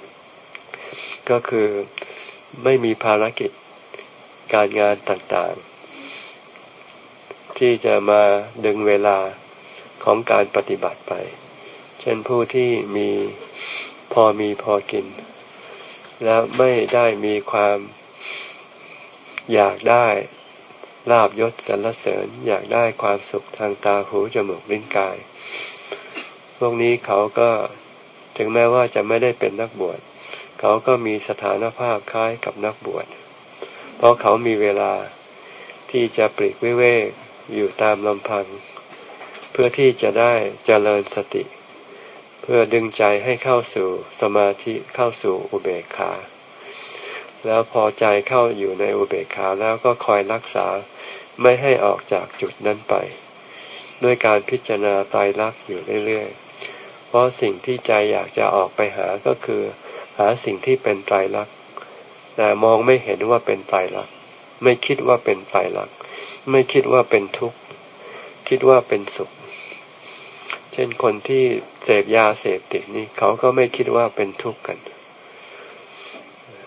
ก็คือไม่มีภารกิจการงานต่างๆ ที่จะมาดึงเวลาของการปฏิบัติไป เช่นผู้ที่มีพอมีพอกิน และไม่ได้มีความอยากได้ลาบยศสรรเสริญอยากได้ความสุขทางตาหูจมูกลิ้นกาย พวกนี้เขาก็ ถึงแม้ว่าจะไม่ได้เป็นนักบวช เขาก็มีสถานภาพคล้ายกับนักบวช เพราะเขามีเวลาที่จะปลีกวิเวกอยู่ตามลำพัง เพื่อที่จะได้เจริญสติ เพื่อดึงใจให้เข้าสู่สมาธิเข้าสู่อุเบกขา แล้วพอใจเข้าอยู่ในอุเบกขาแล้วก็คอยรักษาไม่ให้ออกจากจุดนั้นไป ด้วยการพิจารณาตายรักอยู่เรื่อยๆ เพราะสิ่งที่ใจอยากจะออกไปหาก็คือ หาสิ่งที่เป็นไตรลักษณ์แต่มองไม่เห็นว่าเป็นไตรลักษณ์ไม่คิดว่าเป็นไตรลักษณ์ไม่คิดว่าเป็นทุกข์ คิดว่าเป็นสุข เช่นคนที่เสพยาเสพติดนี่เขาก็ไม่คิดว่าเป็นทุกข์กัน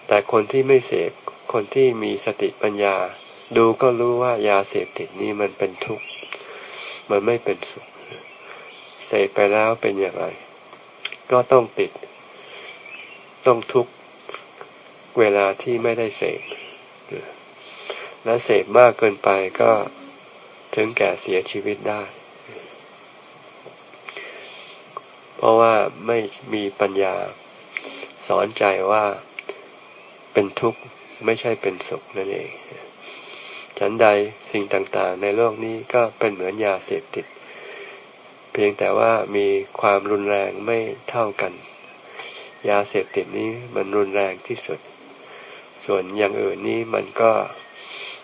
แต่คนที่ไม่เสพคนที่มีสติปัญญา ดูก็รู้ว่ายาเสพติดนี้มันเป็นทุกข์ มันไม่เป็นสุข พไปแล้วเป็นอย่างไร ก็ต้องติด ต้องทุกเวลาที่ไม่ได้เสพและเสพมากเกินไปก็ถึงแก่เสียชีวิตได้ เพราะว่าไม่มีปัญญาสอนใจว่าเป็นทุกข์ไม่ใช่เป็นสุขนั่นเอง ฉันใดสิ่งต่างๆ ในโลกนี้ก็เป็นเหมือนยาเสพติด เพียงแต่ว่ามีความรุนแรงไม่เท่ากัน ยาเสพติดนี้มันรุนแรงที่สุด ส่วนอย่างอื่นนี้มันก็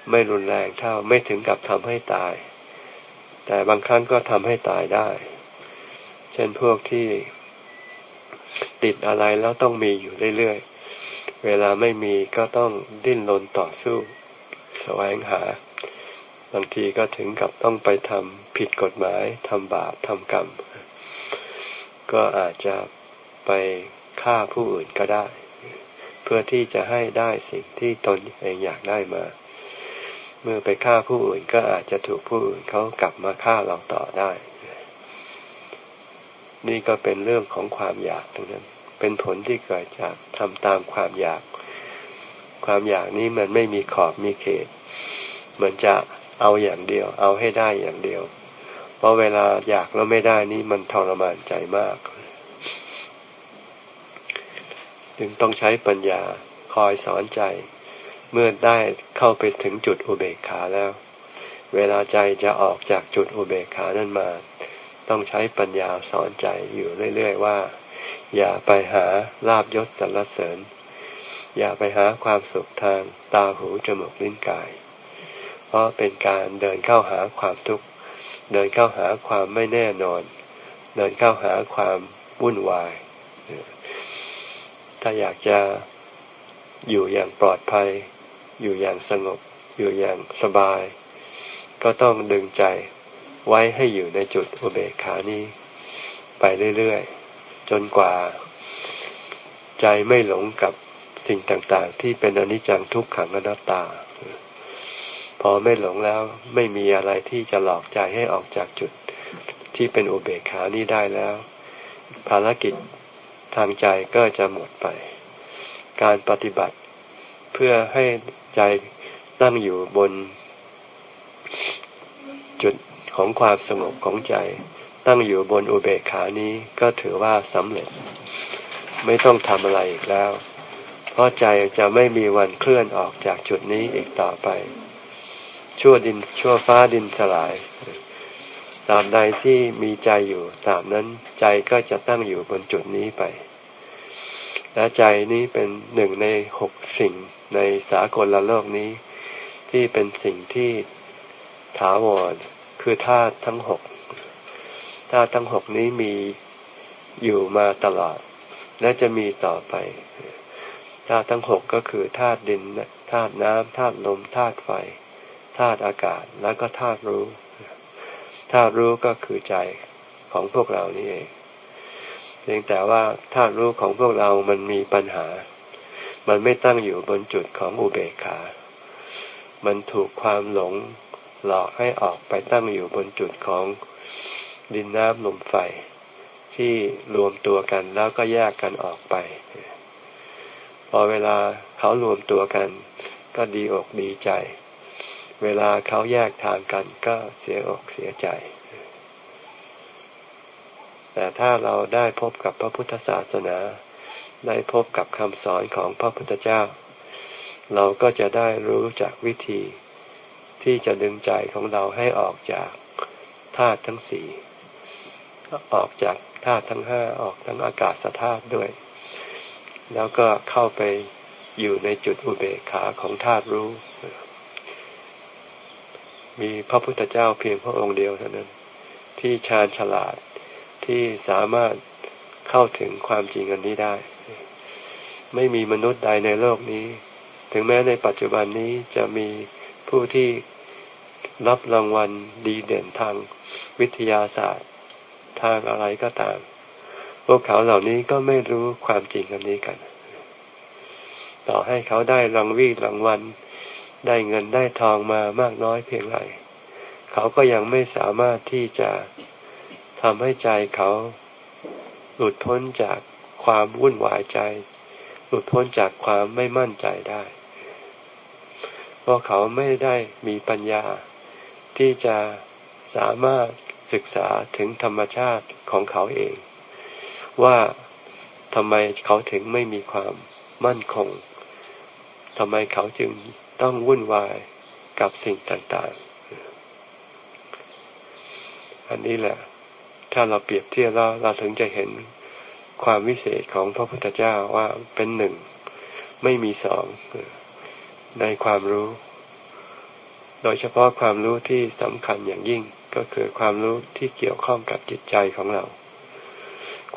ไม่รุนแรงเท่าไม่ถึงกับทำให้ตาย แต่บางครั้งก็ทำให้ตายได้ เช่นพวกที่ติดอะไรแล้วต้องมีอยู่เรื่อยๆ เวลาไม่มีก็ต้องดิ้นรนต่อสู้ แสวงหา บางทีก็ถึงกับต้องไปทำผิดกฎหมายทำบาปทำกรรม ก็อาจจะไปฆ่าผู้อื่นก็ได้ เพื่อที่จะให้ได้สิ่งที่ตนเองอยากได้มา เมื่อไปฆ่าผู้อื่นก็อาจจะถูกผู้อื่นเขากลับมาฆ่าเราต่อได้ นี่ก็เป็นเรื่องของความอยากตรงนั้น เป็นผลที่เกิดจากทำตามความอยาก ความอยากนี้มันไม่มีขอบมีเขตเหมือนจะ เอาอย่างเดียว เอาให้ได้อย่างเดียว เพราะเวลาอยากแล้วไม่ได้นี่มันทรมานใจมาก จึงต้องใช้ปัญญาคอยสอนใจ เมื่อได้เข้าไปถึงจุดอุเบกขาแล้ว เวลาใจจะออกจากจุดอุเบกขานั้นมา ต้องใช้ปัญญาสอนใจอยู่เรื่อยๆว่า อย่าไปหาลาบยศสรรเสริญ อย่าไปหาความสุขทางตาหูจมูกลิ้นกาย เพราะเป็นการเดินเข้าหาความทุกข์ เดินเข้าหาความไม่แน่นอน เดินเข้าหาความวุ่นวาย ถ้าอยากจะอยู่อย่างปลอดภัย อยู่อย่างสงบ อยู่อย่างสบาย ก็ต้องดึงใจไว้ให้อยู่ในจุดอุเบกขานี้ ไปเรื่อยๆ จนกว่า ใจไม่หลงกับสิ่งต่างๆ ที่เป็นอนิจจังทุกขังอนัตตา พอไม่หลงแล้วไม่มีอะไรที่จะหลอกใจให้ออกจากจุดที่เป็นอุเบกขานี้ได้แล้ว ภารกิจทางใจก็จะหมดไป การปฏิบัติเพื่อให้ใจตั้งอยู่บนจุดของความสงบของใจ ตั้งอยู่บนอุเบกขานี้ก็ถือว่าสำเร็จ ไม่ต้องทำอะไรอีกแล้ว เพราะใจจะไม่มีวันเคลื่อนออกจากจุดนี้อีกต่อไป ชั่วดินชั่วฟ้าดินสลายตาบใดที่มีใจอยู่ตาบนั้นใจก็จะตั้งอยู่บนจุดนี้ไป และใจนี้เป็นหนึ่งในหกสิ่งในสากลละโลกนี้ ที่เป็นสิ่งที่ถาวรคือธาตุทั้งหกธาตุทั้งหกนี้มีอยู่มาตลอด และจะมีต่อไปธาตุทั้งหกก็คือธาตุดินธาตุน้ำธาตุลมธาตุไฟ ธาตุอากาศแล้วก็ธาตุรู้ธาตุรู้ก็คือใจของพวกเรานี่เองเพียงแต่ว่าธาตุรู้ของพวกเรามันมีปัญหา มันไม่ตั้งอยู่บนจุดของอุเบกขา มันถูกความหลงหลอกให้ออกไปตั้งอยู่บนจุดของดินน้ำลมไฟ ที่รวมตัวกันแล้วก็แยกกันออกไป พอเวลาเขารวมตัวกัน ก็ดีอกดีใจ เวลาเขาแยกทางกันก็เสียอกเสียใจ แต่ถ้าเราได้พบกับพระพุทธศาสนา ได้พบกับคำสอนของพระพุทธเจ้า เราก็จะได้รู้จากวิธี ที่จะดึงใจของเราให้ออกจากธาตุทั้งสี่ออกจากธาตุทั้งห้าออกทั้งอากาศธาตุด้วย แล้วก็เข้าไปอยู่ในจุดอุเบกขาของธาตุรู้ มีพระพุทธเจ้าเพียงพระองค์เดียวเท่านั้น ที่ชาญฉลาดที่สามารถเข้าถึงความจริงอันนี้ได้ ไม่มีมนุษย์ใดในโลกนี้ ถึงแม้ในปัจจุบันนี้จะมีผู้ที่รับรางวัลดีเด่นทางวิทยาศาสตร์ ทางอะไรก็ตาม พวกเขาเหล่านี้ก็ไม่รู้ความจริงอันนี้กัน ต่อให้เขาได้รางวีรางวัล ได้เงินได้ทองมามากน้อยเพียงไรเขาก็ยังไม่สามารถที่จะทำให้ใจเขาหลุดพ้นจากความวุ่นวายใจ หลุดพ้นจากความไม่มั่นใจได้ เพราะเขาไม่ได้มีปัญญาที่จะสามารถศึกษาถึงธรรมชาติของเขาเอง ว่าทำไมเขาถึงไม่มีความมั่นคงทำไมเขาจึง ต้องวุ่นวายกับสิ่งต่างๆ อันนี้แหละ ถ้าเราเปรียบเทียบแล้วเราถึงจะเห็นความวิเศษของพระพุทธเจ้าว่าเป็นหนึ่ง ไม่มีสองในความรู้ โดยเฉพาะความรู้ที่สำคัญอย่างยิ่งก็คือความรู้ที่เกี่ยวข้องกับจิตใจของเรา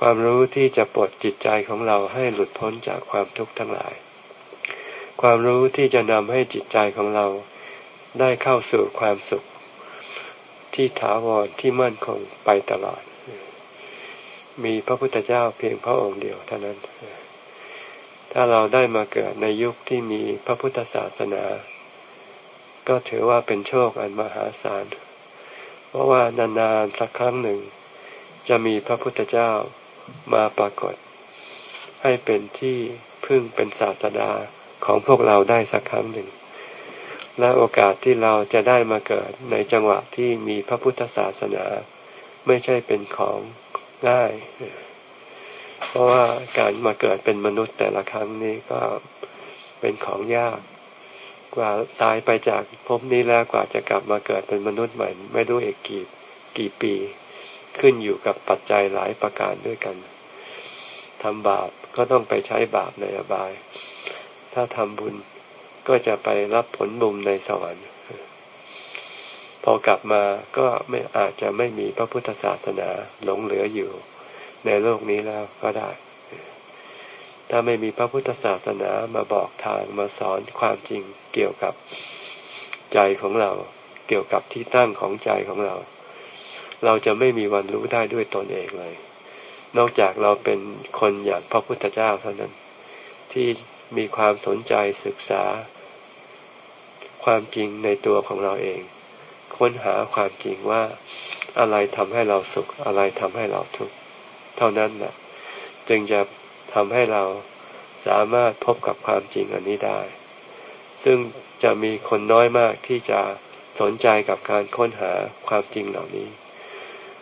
ความรู้ที่จะปลดจิตใจของเราให้หลุดพ้นจากความทุกข์ทั้งหลาย ความรู้ที่จะนำให้จิตใจของเราได้เข้าสู่ความสุข ที่ถาวรที่มั่นคงไปตลอด มีพระพุทธเจ้าเพียงพระองค์เดียวเท่านั้น ถ้าเราได้มาเกิดในยุคที่มีพระพุทธศาสนา ก็ถือว่าเป็นโชคอันมหาศาล เพราะว่านานๆสักครั้งหนึ่ง จะมีพระพุทธเจ้ามาปรากฏ ให้เป็นที่พึ่งเป็นศาสดา ของพวกเราได้สักครั้งหนึ่ง และโอกาสที่เราจะได้มาเกิดในจังหวะที่มีพระพุทธศาสนา ไม่ใช่เป็นของง่าย เพราะว่าการมาเกิดเป็นมนุษย์แต่ละครั้งนี้ก็เป็นของยาก กว่าตายไปจากภพนี้แล้วกว่าจะกลับมาเกิดเป็นมนุษย์ใหม่ ไม่รู้อีกกี่กี่ปีขึ้นอยู่กับปัจจัยหลายประการด้วยกันทำบาปก็ต้องไปใช้บาปในอบาย ถ้าทำบุญก็จะไปรับผลบุญในสวรรค์ พอกลับมาก็ไม่อาจจะไม่มีพระพุทธศาสนาหลงเหลืออยู่ในโลกนี้แล้วก็ได้ ถ้าไม่มีพระพุทธศาสนามาบอกทางมาสอนความจริงเกี่ยวกับใจของเรา เกี่ยวกับที่ตั้งของใจของเรา เราจะไม่มีวันรู้ได้ด้วยตนเองเลย นอกจากเราเป็นคนอย่างพระพุทธเจ้าเท่านั้นที่ มีความสนใจศึกษา ความจริงในตัวของเราเอง ค้นหาความจริงว่าอะไรทำให้เราสุข อะไรทำให้เราทุกข์เท่านั้นแหละจึงจะทำให้เราสามารถพบกับความจริงอันนี้ได้ ซึ่งจะมีคนน้อยมากที่จะสนใจกับการค้นหาความจริงเหล่านี้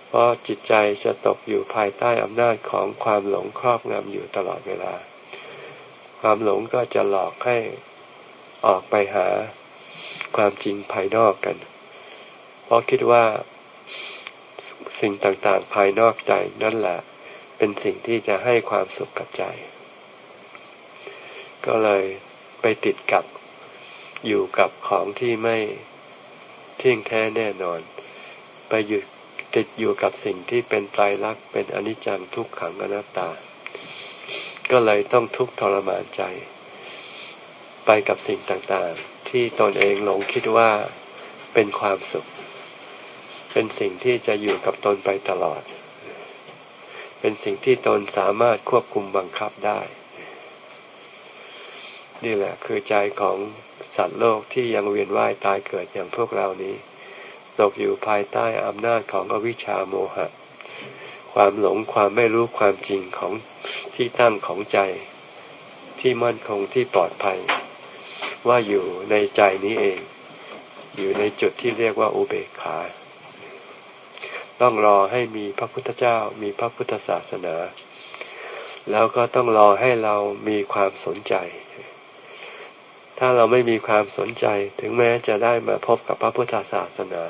เพราะจิตใจจะตกอยู่ภายใต้อำนาจของความหลงครอบงำอยู่ตลอดเวลา ความหลงก็จะหลอกให้ออกไปหาความจริงภายนอกกัน เพราะคิดว่าสิ่งต่างๆ ภายนอกใจนั่นแหละ เป็นสิ่งที่จะให้ความสุขกับใจ ก็เลยไปติดกับอยู่กับของที่ไม่เที่ยงแท้แน่นอน ไปอยู่ติดอยู่กับสิ่งที่เป็นไตรลักษณ์เป็นอนิจจังทุกขังอนัตตา ก็เลยต้องทุกข์ทรมานใจ ไปกับสิ่งต่างๆ ที่ตนเองหลงคิดว่าเป็นความสุข เป็นสิ่งที่จะอยู่กับตนไปตลอด เป็นสิ่งที่ตนสามารถควบคุมบังคับได้ นี่แหละคือใจของสัตว์โลกที่ยังเวียนว่ายตายเกิดอย่างพวกเรานี้ ตกอยู่ภายใต้อำนาจของอวิชชาโมหะ ความหลงความไม่รู้ความจริงของที่ตั้งของใจ ที่มั่นคงที่ปลอดภัย ว่าอยู่ในใจนี้เอง อยู่ในจุดที่เรียกว่าอุเบกขา ต้องรอให้มีพระพุทธเจ้ามีพระพุทธศาสนา แล้วก็ต้องรอให้เรามีความสนใจ ถ้าเราไม่มีความสนใจถึงแม้จะได้มาพบกับพระพุทธศาสนา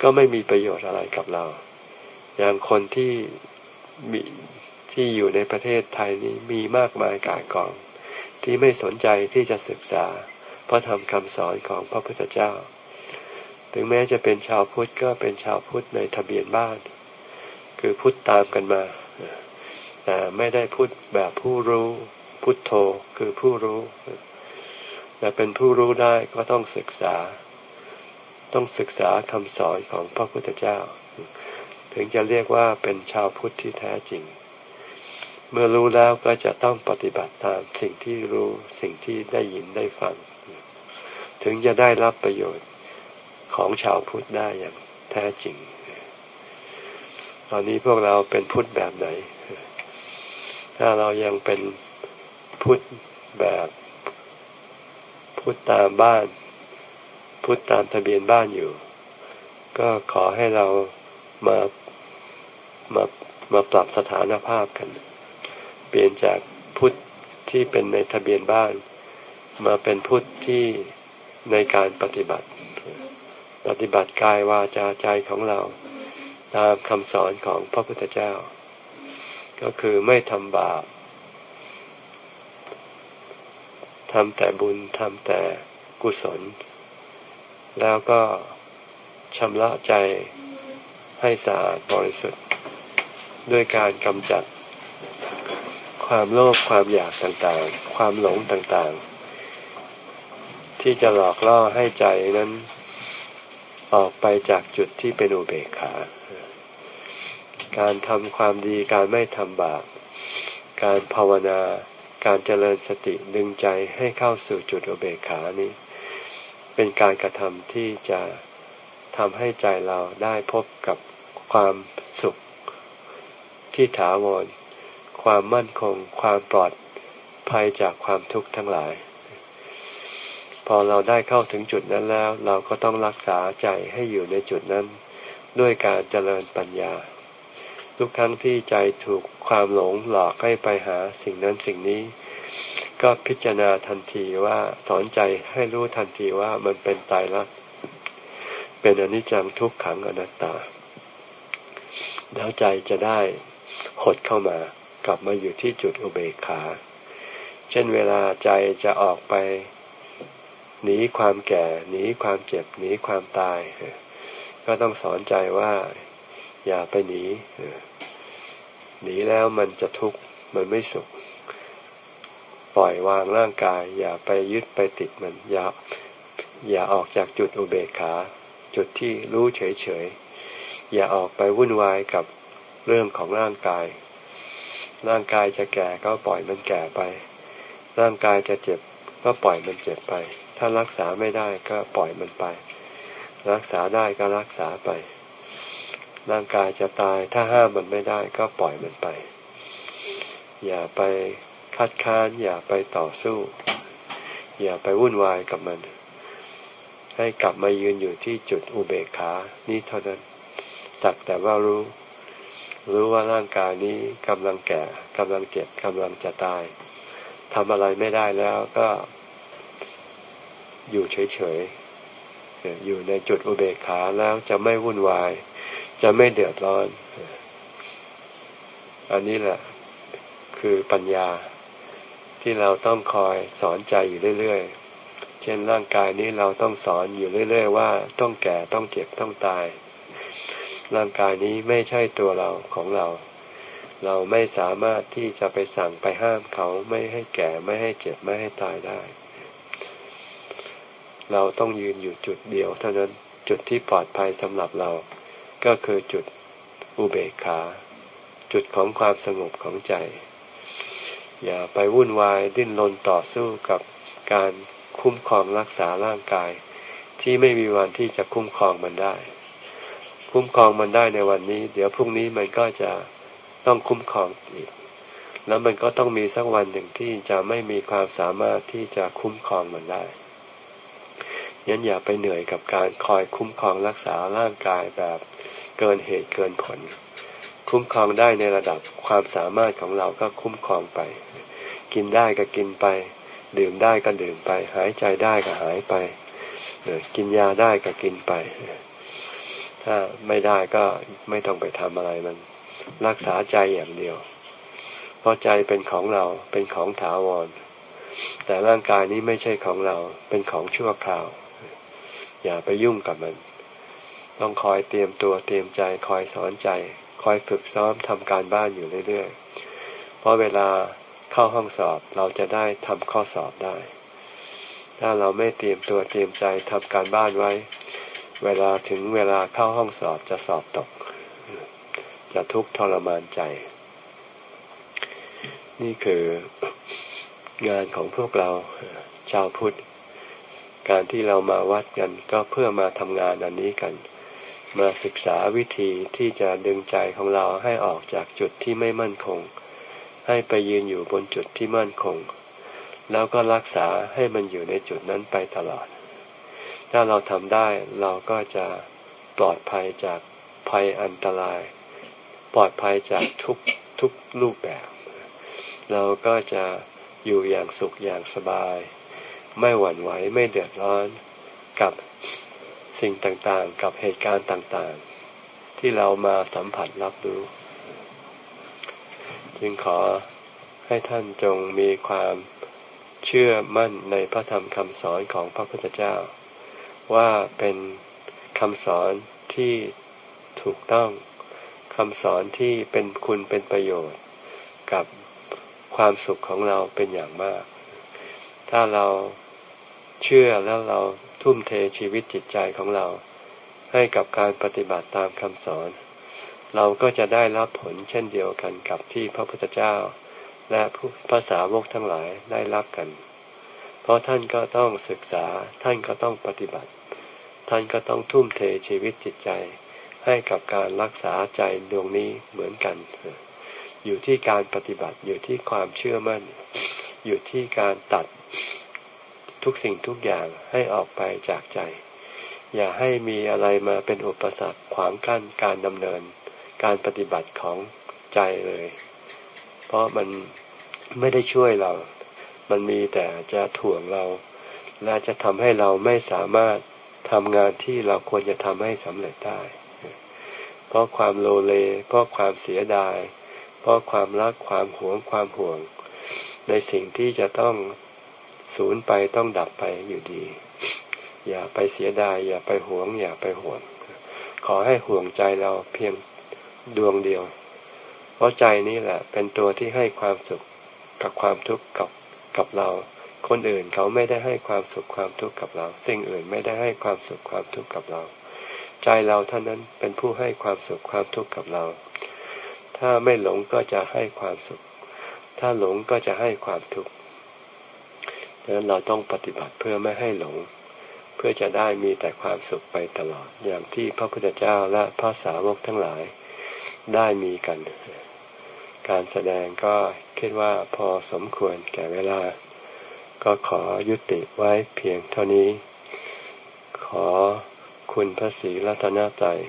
ก็ไม่มีประโยชน์อะไรกับเรา อย่างคนที่มีที่อยู่ในประเทศไทยนี้มีมากมายกายกอง ที่ไม่สนใจที่จะศึกษาพระธรรมคำสอนของพระพุทธเจ้า ถึงแม้จะเป็นชาวพุทธก็เป็นชาวพุทธในทะเบียนบ้าน คือพุทธตามกันมา แต่ไม่ได้พุทธแบบผู้รู้พุทโธคือผู้รู้แต่เป็นผู้รู้ได้ก็ต้องศึกษา ต้องศึกษาคำสอนของพระพุทธเจ้า ถึงจะเรียกว่าเป็นชาวพุทธที่แท้จริง เมื่อรู้แล้วก็จะต้องปฏิบัติตามสิ่งที่รู้สิ่งที่ได้ยินได้ฟัง ถึงจะได้รับประโยชน์ของชาวพุทธได้อย่างแท้จริง ตอนนี้พวกเราเป็นพุทธแบบไหน ถ้าเรายังเป็นพุทธแบบพุทธตามบ้าน พุทธตามทะเบียนบ้านอยู่ ก็ขอให้เรามา มามาปรับสถานภาพกัน เปลี่ยนจากพุทธที่เป็นในทะเบียนบ้าน มาเป็นพุทธที่ในการปฏิบัติ ปฏิบัติกายวาจาใจของเรา ตามคำสอนของพระพุทธเจ้า ก็คือไม่ทำบาปทำแต่บุญทำแต่กุศล แล้วก็ชำระใจให้สะอาดบริสุทธิ์ ด้วยการกำจัด ความโลภความอยากต่างๆ ความหลงต่างๆ ที่จะหลอกล่อให้ใจนั้นออกไปจากจุดที่เป็นอุเบกขา การทำความดีการไม่ทำบาป การภาวนา การเจริญสติดึงใจให้เข้าสู่จุดอุเบกขานี้ เป็นการกระทำที่จะทำให้ใจเราได้พบกับความสุข ที่ถาวร ความมั่นคง ความปลอดภัยจากความทุกข์ทั้งหลาย พอเราได้เข้าถึงจุดนั้นแล้ว เราก็ต้องรักษาใจให้อยู่ในจุดนั้น ด้วยการเจริญปัญญา ทุกครั้งที่ใจถูกความหลงหลอกให้ไปหาสิ่งนั้นสิ่งนี้ ก็พิจารณาทันทีว่าสอนใจให้รู้ทันทีว่ามันเป็นตายรักเป็นอนิจจังทุกขังอนัตตาแล้วใจจะได้ หดเข้ามากลับมาอยู่ที่จุดอุเบกขา เช่นเวลาใจจะออกไปหนีความแก่หนีความเจ็บหนีความตาย ก็ต้องสอนใจว่าอย่าไปหนีหนีแล้วมันจะทุกข์มันไม่สุข ปล่อยวางร่างกาย อย่าไปยึดไปติดมันอย่าอย่าออกจากจุดอุเบกขา จุดที่รู้เฉยๆอย่าออกไปวุ่นวายกับ เรื่องของร่างกาย ร่างกายจะแก่ก็ปล่อยมันแก่ไป ร่างกายจะเจ็บก็ปล่อยมันเจ็บไป ถ้ารักษาไม่ได้ก็ปล่อยมันไป รักษาได้ก็รักษาไป ร่างกายจะตายถ้าห้ามมันไม่ได้ก็ปล่อยมันไป อย่าไปคัดค้านอย่าไปต่อสู้ อย่าไปวุ่นวายกับมัน ให้กลับมายืนอยู่ที่จุดอุเบกขา นี้เท่านั้น สักแต่ว่ารู้ รู้ว่าร่างกายนี้กำลังแก่กำลังเจ็บกำลังจะตายทำอะไรไม่ได้แล้วก็อยู่เฉยๆ อยู่ในจุดอุเบกขาแล้วจะไม่วุ่นวาย จะไม่เดือดร้อน อันนี้แหละ คือปัญญาที่เราต้องคอยสอนใจอยู่เรื่อยๆ เช่นร่างกายนี้เราต้องสอนอยู่เรื่อย ๆ ว่าต้องแก่ต้องเจ็บต้องตาย ร่างกายนี้ไม่ใช่ตัวเราของเรา เราไม่สามารถที่จะไปสั่งไปห้ามเขาไม่ให้แก่ไม่ให้เจ็บไม่ให้ตายได้ เราต้องยืนอยู่จุดเดียว เท่านั้นจุดที่ปลอดภัยสำหรับเรา ก็คือจุดอุเบกขา จุดของความสงบของใจ อย่าไปวุ่นวายดิ้นรนต่อสู้กับการคุ้มครองรักษาร่างกาย ที่ไม่มีวันที่จะคุ้มครองมันได้ คุ้มครองมันได้ในวันนี้ เดี๋ยวพรุ่งนี้มันก็จะต้องคุ้มครองอีก แล้วมันก็ต้องมีสักวันหนึ่งที่จะไม่มีความสามารถที่จะคุ้มครองมันได้ยันอย่าไปเหนื่อยกับการคอยคุ้มครองรักษาร่างกายแบบเกินเหตุเกินผล คุ้มครองได้ในระดับความสามารถของเราก็คุ้มครองไป กินได้ก็กินไป ดื่มได้ก็ดื่มไป หายใจได้ก็หายไปกินยาได้ก็กินไป ถ้าไม่ได้ก็ไม่ต้องไปทำอะไรมัน รักษาใจอย่างเดียว เพราะใจเป็นของเราเป็นของถาวร แต่ร่างกายนี้ไม่ใช่ของเราเป็นของชั่วคราว อย่าไปยุ่งกับมัน ต้องคอยเตรียมตัวเตรียมใจคอยสอนใจ คอยฝึกซ้อมทำการบ้านอยู่เรื่อยๆ เพราะเวลาเข้าห้องสอบเราจะได้ทำข้อสอบได้ ถ้าเราไม่เตรียมตัวเตรียมใจทำการบ้านไว้ เวลาถึงเวลาเข้าห้องสอบจะสอบตก จะทุกข์ทรมานใจ นี่คืองานของพวกเราชาวพุทธ การที่เรามาวัดกันก็เพื่อมาทำงานอันนี้กัน มาศึกษาวิธีที่จะดึงใจของเราให้ออกจากจุดที่ไม่มั่นคง ให้ไปยืนอยู่บนจุดที่มั่นคง แล้วก็รักษาให้มันอยู่ในจุดนั้นไปตลอด ถ้าเราทำได้เราก็จะปลอดภัยจากภัยอันตราย ปลอดภัยจากทุกทุกรูปแบบ เราก็จะอยู่อย่างสุขอย่างสบาย ไม่หวั่นไหวไม่เดือดร้อนกับสิ่งต่างๆ กับเหตุการณ์ต่างๆ ที่เรามาสัมผัสรับรู้ จึงขอให้ท่านจงมีความเชื่อมั่นในพระธรรมคำสอนของพระพุทธเจ้า ว่าเป็นคำสอนที่ถูกต้องคำสอนที่เป็นคุณเป็นประโยชน์ กับความสุขของเราเป็นอย่างมาก ถ้าเราเชื่อแล้วเราทุ่มเทชีวิตจิตใจของเรา ให้กับการปฏิบัติตามคำสอน เราก็จะได้รับผลเช่นเดียวกันกับที่พระพุทธเจ้า และภาษาวกทั้งหลายได้รับกัน เพราะท่านก็ต้องศึกษา ท่านก็ต้องปฏิบัติ ท่านก็ต้องทุ่มเทชีวิตจิตใจ ให้กับการรักษาใจดวงนี้เหมือนกัน อยู่ที่การปฏิบัติ อยู่ที่ความเชื่อมั่น อยู่ที่การตัดทุกสิ่งทุกอย่างให้ออกไปจากใจ อย่าให้มีอะไรมาเป็นอุปสรรคขวางกั้นการดำเนิน การปฏิบัติของใจเลย เพราะมันไม่ได้ช่วยเรา มันมีแต่จะถ่วงเรา และจะทำให้เราไม่สามารถทำงานที่เราควรจะทำให้สำเร็จได้ เพราะความโลเล เพราะความเสียดาย เพราะความรักความหวงความห่วง ในสิ่งที่จะต้องสูญไปต้องดับไปอยู่ดี อย่าไปเสียดาย อย่าไปหวง อย่าไปห่วง ขอให้ห่วงใจเราเพียงดวงเดียว เพราะใจนี้แหละ เป็นตัวที่ให้ความสุขกับความทุกข์กับ กับเรา คนอื่นเขาไม่ได้ให้ความสุขความทุกข์กับเรา สิ่งอื่นไม่ได้ให้ความสุขความทุกข์กับเรา ใจเราเท่านั้นเป็นผู้ให้ความสุขความทุกข์กับเรา ถ้าไม่หลงก็จะให้ความสุข ถ้าหลงก็จะให้ความทุกข์ดังนั้นเราต้องปฏิบัติเพื่อไม่ให้หลง เพื่อจะได้มีแต่ความสุขไปตลอด อย่างที่พระพุทธเจ้าและพระสาวกทั้งหลายได้มีกัน การแสดงก็คิดว่าพอสมควรแก่เวลา ก็ขอยุติไว้เพียงเท่านี้ ขอคุณพระศรีรัตนตรัย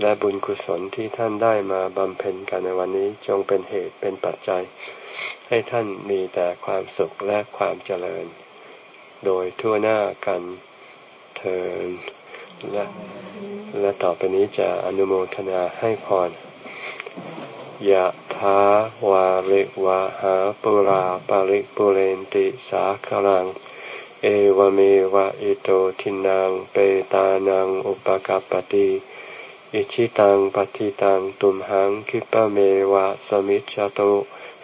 และบุญกุศลที่ท่านได้มาบำเพ็ญกันในวันนี้จงเป็นเหตุเป็นปัจจัย ให้ท่านมีแต่ความสุขและความเจริญ โดยทั่วหน้ากันเทินและและต่อไปนี้จะอนุโมทนาให้พร ยะถาวาริวะหาปุราปาริปุเรนติสาคลัง เอวเมวะอิโตทินังเปตานังอุปกัปปติอิชิตังปฏิตังตุมหังคิปะเมวะสมิจจตุ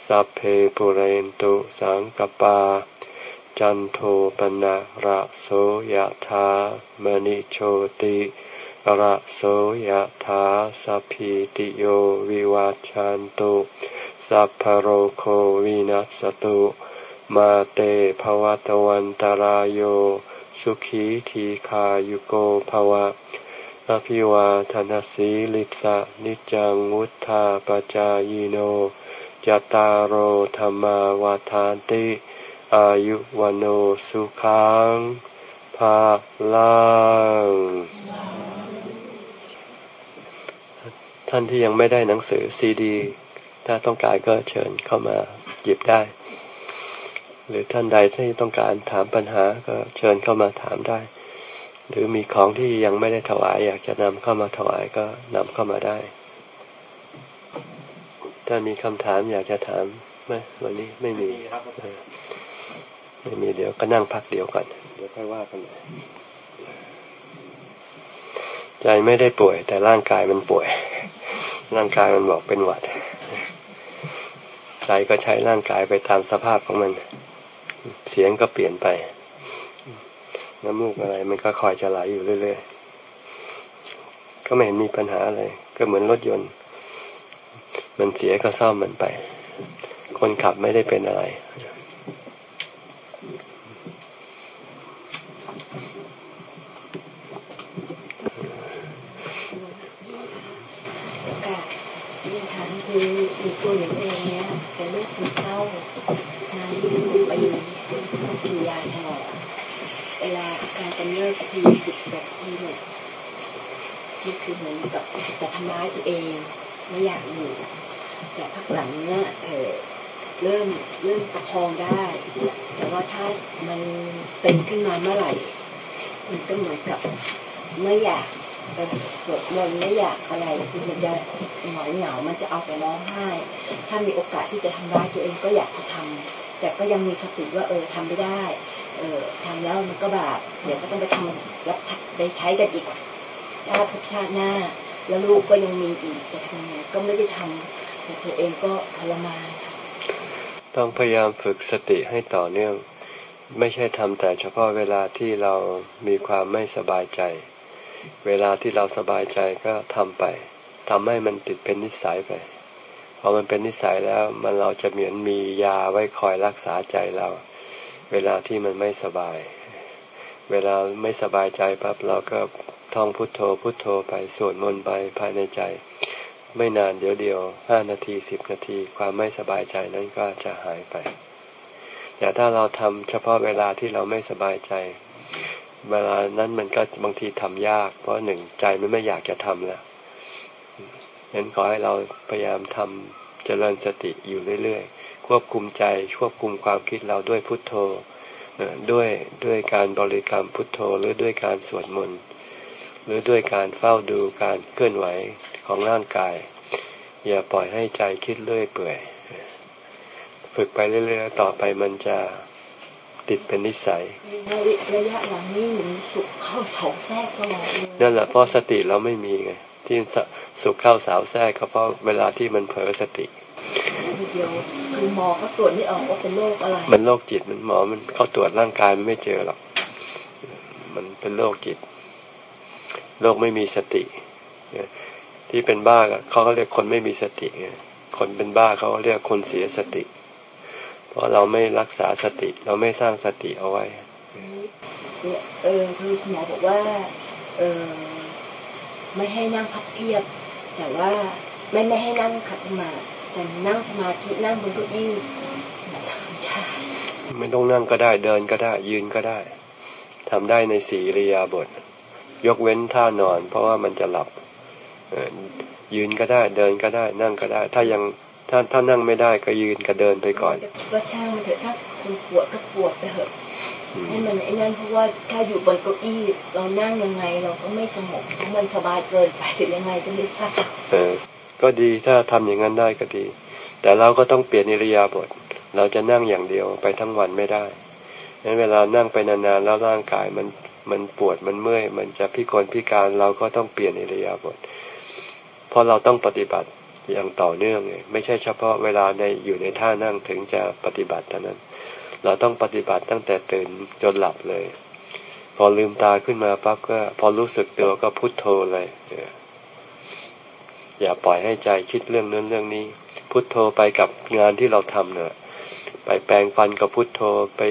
สัพเพปุเรนตุสังกปา จันโทปนะระโสยะธามณิโชติ ระโสยถาสัพพิติโยวิวัจจันตุสัพพโรโควินัสตุ มาเตภวัตวันตารโยสุขีทีขายุโกภวะอภิวาทนสีลิสะนิจังวุธาปจายโนจตารโหธรรมาวาทานติ อายุวันสุขังภาลัง ท่านที่ยังไม่ได้หนังสือซีดี ถ้าต้องการก็เชิญเข้ามาหยิบได้ หรือท่านใดที่ต้องการถามปัญหาก็เชิญเข้ามาถามได้ หรือมีของที่ยังไม่ได้ถวาย อยากจะนำเข้ามาถวายก็นำเข้ามาได้ ถ้ามีคำถามอยากจะถามไหมวันนี้ไม่มีไม่มีเดี๋ยวก็นั่งพักเดี๋ยวก่อนเดี๋ยวค่อยว่ากันใจไม่ได้ป่วย แต่ร่างกายมันป่วย ร่างกายมันบอกเป็นหวัด ใจก็ใช้ร่างกายไปตามสภาพของมัน เสียงก็เปลี่ยนไป น้ำมูกอะไร มันก็คอยจะไหลอยู่เรื่อยๆ ก็ไม่เห็นมีปัญหาอะไร ก็เหมือนรถยนต์ มันเสียก็ซ่อมมันไป คนขับไม่ได้เป็นอะไรคืออยู่ตัวหนูเองเนี้ยแต่ลูกคือเข้านานที่ไปต้องกินยาตลอดเวลาการกำเริบทีจิตแบบที่เนี่ยนี่คือเหมือนกับจะทำร้ายตัวเองไม่อยากอยู่แต่พักหลังเนี่ยเออเริ่มเริ่มประ คองได้ แต่ว่าถ้ามันเป็นขึ้นมาเมื่อไหร่ มันก็เหมือนกับไม่อยากสวดมนต์ไม่อยากอะไรคือมันจะหงอยเหงา มันจะเอาแต่ร้องไห้ ถ้ามีโอกาสที่จะทำร้ายตัวเองก็อยากจะทำแต่ก็ยังมีสติว่าเออทำไม่ได้ เออทำแล้วมันก็บาปเดี๋ยวก็ต้องไปทำรับไปใช้กันอีกชาติชาติหน้า แล้วลูกก็ยังมีอีกจะทำไงก็ไม่ได้ทำแต่ตัวเองก็ทรมาน ต้องพยายามฝึกสติให้ต่อเนื่อง ไม่ใช่ทำแต่เฉพาะเวลาที่เรามีความไม่สบายใจ เวลาที่เราสบายใจก็ทำไปทำให้มันติดเป็นนิสัยไปพอมันเป็นนิสัยแล้วมันเราจะเหมือนมียาไว้คอยรักษาใจเรา เวลาที่มันไม่สบาย เวลาไม่สบายใจปั๊บเราก็ท่องพุทโธพุทโธไปสวดมนต์ไปภายในใจ ไม่นานเดี๋ยวเดียวห้านาทีสิบนาที ความไม่สบายใจนั้นก็จะหายไป แต่ถ้าเราทำเฉพาะเวลาที่เราไม่สบายใจ เวลานั้นมันก็บางทีทำยาก เพราะหนึ่งใจมันไม่อยากจะทำแล้วงั้นขอให้เราพยายามทำเจริญสติอยู่เรื่อยๆ ควบคุมใจควบคุมความคิดเราด้วยพุทโธด้วยด้วยการบริกรรมพุทโธหรือด้วยการสวดมนต์หรือด้วยการเฝ้าดูการเคลื่อนไหว ของร่างกาย อย่าปล่อยให้ใจคิดเรื่อยเปื่อย ฝึกไปเรื่อยๆต่อไปมันจะติดเป็นนิสัยระยะหลังนี้มันสุขเข้าสาวแทรกตลอดนั่นแหละเพราะสติเราไม่มีไงที่สุขเข้าสาวแทรกก็เพราะเวลาที่มันเผลอสติเดียวคือหมอก็ตรวจไม่ออกว่าเป็นโรคอะไร มันโรคจิตมันหมอมันเขาตรวจร่างกายมันไม่เจอหรอกมันเป็นโรคจิตโรคไม่มีสติ ที่เป็นบ้าเขาก็เรียกคนไม่มีสติคนเป็นบ้าเขาเรียกคนเสียสติ เพราะเราไม่รักษาสติ เราไม่สร้างสติเอาไว้เนี่ยเออคือหมอบอกว่า เออไม่ให้นั่งพับเพียบ แต่ว่าไม่ไม่ให้นั่งขัดมาแต่นั่งสมาธินั่งบนเก้าอี้ไม่ต้องนั่งก็ได้เดินก็ได้ ยืนก็ได้ทำได้ในสี่ริยาบท ยกเว้นท่านอน เพราะว่ามันจะหลับ ยืนก็ได้เดินก็ได้นั่งก็ได้ ถ้ายังถ้าถ้านั่งไม่ได้ก็ยืนก็เดินไปก่อนก็ช่างมันเถอะถ้าคนปวดก็ปวดไปเถอะให้มันไอ้นั่นเพราะว่าถ้าอยู่บนเก้าอี้เรานั่งยังไงเราก็ไม่สงบเพราะมันสบายเกินไปหรือยังไงก็ไม่ทราบเออก็ดีถ้าทำอย่างนั้นได้ก็ดี แต่เราก็ต้องเปลี่ยนอิริยาบถเราจะนั่งอย่างเดียวไปทั้งวันไม่ได้งั้นเวลานั่งไปนานๆแล้วร่างกายมันมันปวดมันเมื่อย มันจะพิกลพิการเราก็ต้องเปลี่ยนอิริยาบถ เพราะเราต้องปฏิบัติอย่างต่อเนื่องไม่ใช่เฉพาะเวลาในอยู่ในท่านั่งถึงจะปฏิบัติเท่านั้น เราต้องปฏิบัติตั้งแต่ตื่นจนหลับเลย พอลืมตาขึ้นมาปั๊บก็ พอรู้สึกตัวก็พุโทโธเลยอย่าปล่อยให้ใจคิดเรื่องนั้นเรื่องนี้ พุโทโธไปกับงานที่เราทำเนอะไปแปรงฟันก็พุโทโธ ไป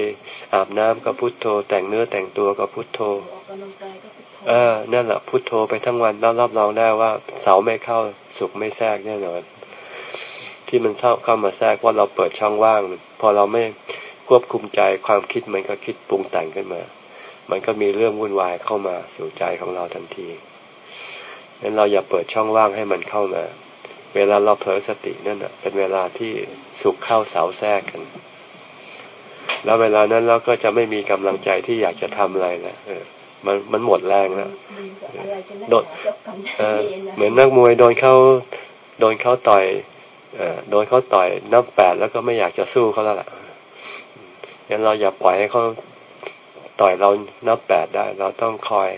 อาบน้ำก็พุโทโธ แต่งเนื้อแต่งตัวก็พุโทโธ เออนั่นแหละพุโทโธไปทั้งวันแล้วรับรองได้ว่า เสาไม่เข้าสุขไม่แทรกแน่นอนที่มันเข้าเข้ามาแทรกว่าเราเปิดช่องว่าง พอเราไม่ควบคุมใจความคิดมันก็คิดปรุงแต่งขึ้นมา มันก็มีเรื่องวุ่นวายเข้ามาสู่ใจของเราทันทีนั้นเราอย่าเปิดช่องว่างให้มันเข้ามา เวลาเราเผลอสตินั่นอะเป็นเวลาที่สุขเข้าเสาแทรกกัน แล้วเวลานั้นเราก็จะไม่มีกำลังใจที่อยากจะทำอะไรแล้ว มันมันหมดแรงแล้วโดนเหมือนนักมวยโดนเขาโดนเขาต่อยโดนเขาต่อยนับแปดแล้วก็ไม่อยากจะสู้เขาแล้วล่ะงั้นเราอย่าปล่อยให้เขาต่อยเรานับแปดได้ เราต้องคอย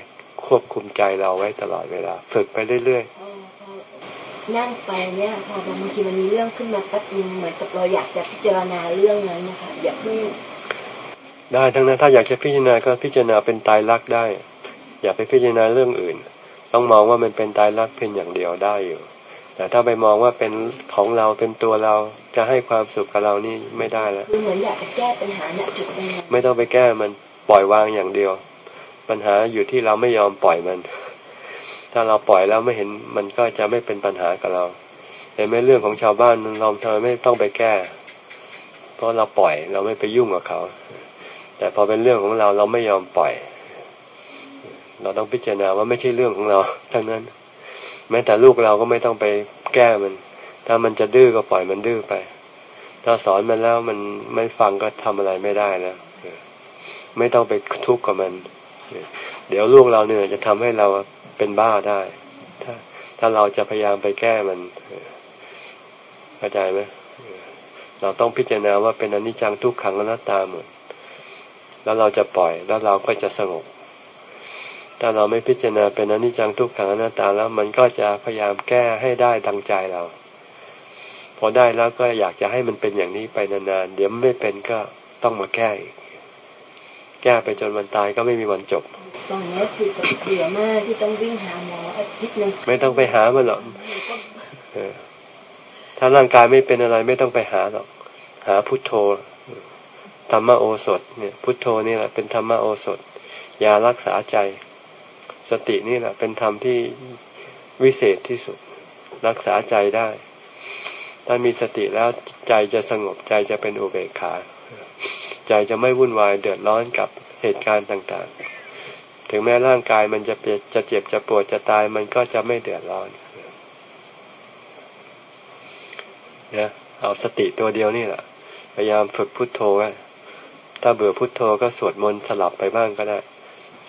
ควบคุมใจเราไว้ตลอดเวลา ฝึกไปเรื่อยๆนั่งไปเนี่ยพอบางทีมันมีเรื่องขึ้นมาแป๊บนึงเหมือนกับเราอยากจะพิจารณาเรื่องนั้นนะคะอย่าเพิ่ง ได้ทั้งนั้นถ้าอยากจะพิจารณาก็พิจารณาเป็นตายรักได้ อย่าไปพิจารณาเรื่องอื่น ต้องมองว่ามันเป็นตายรักเพียงอย่างเดียวได้อยู่ แต่ถ้าไปมองว่าเป็นของเราเป็นตัวเราจะให้ความสุขกับเรานี่ไม่ได้แล้วคือเหมือนอยากจะแก้ปัญหาเนี่ยจุดนี้ไม่ต้องไปแก้มันปล่อยวางอย่างเดียว ปัญหาอยู่ที่เราไม่ยอมปล่อยมัน ถ้าเราปล่อยแล้วไม่เห็นมันก็จะไม่เป็นปัญหากับเราแต่ไม่เรื่องของชาวบ้านเราทำไมไม่ต้องไปแก้ เพราะเราปล่อยเราไม่ไปยุ่งกับเขา แต่พอเป็นเรื่องของเราเราไม่ยอมปล่อย เราต้องพิจารณาว่าไม่ใช่เรื่องของเราทั้งนั้น แม้แต่ลูกเราก็ไม่ต้องไปแก้มัน ถ้ามันจะดื้อก็ปล่อยมันดื้อไป ถ้าสอนมันแล้วมันไม่ฟังก็ทำอะไรไม่ได้แล้วไม่ต้องไปทุกข์กับมัน เดี๋ยวลูกเราเนี่ยจะทำให้เราเป็นบ้าได้ ถ้าถ้าเราจะพยายามไปแก้มันเข้าใจไหมเราต้องพิจารณาว่าเป็นอนิจจังทุกขังอนัตตาหมด แล้วเราจะปล่อยแล้วเราก็จะสงบถ้าเราไม่พิจารณาเป็นอนิจจังทุกขังอนัตตาแล้วมันก็จะพยายามแก้ให้ได้ดังใจเรา พอได้แล้วก็อยากจะให้มันเป็นอย่างนี้ไปนานๆเดี๋ยวไม่เป็นก็ต้องมาแก้อีกแก้ไปจนวันตายก็ไม่มีวันจบ ตอนนี้คือเบื่อมากที่ต้องวิ่งหาหมออาทิตย์นึงไม่ต้องไปหามันหรอกถ้าร่างกายไม่เป็นอะไรไม่ต้องไปหาหรอก หาพุทโธ ธรรมโอสถเนี่ยพุทโธนี่แหละเป็นธรรมโอสถ ยารักษาใจ สตินี่แหละเป็นธรรมที่วิเศษที่สุด รักษาใจได้ ถ้ามีสติแล้วใจจะสงบใจจะเป็นอุเบกขา ใจจะไม่วุ่นวายเดือดร้อนกับเหตุการณ์ต่างๆ ถึงแม้ร่างกายมันจะเปจะเจ็บจะปวดจะตายมันก็จะไม่เดือดร้อนนะเอาสติตัวเดียวนี่แหละพยายามฝึกพุทโธไว้ ถ้าเบื่อพุทโธก็สวดมนต์สลับไปบ้างก็ได้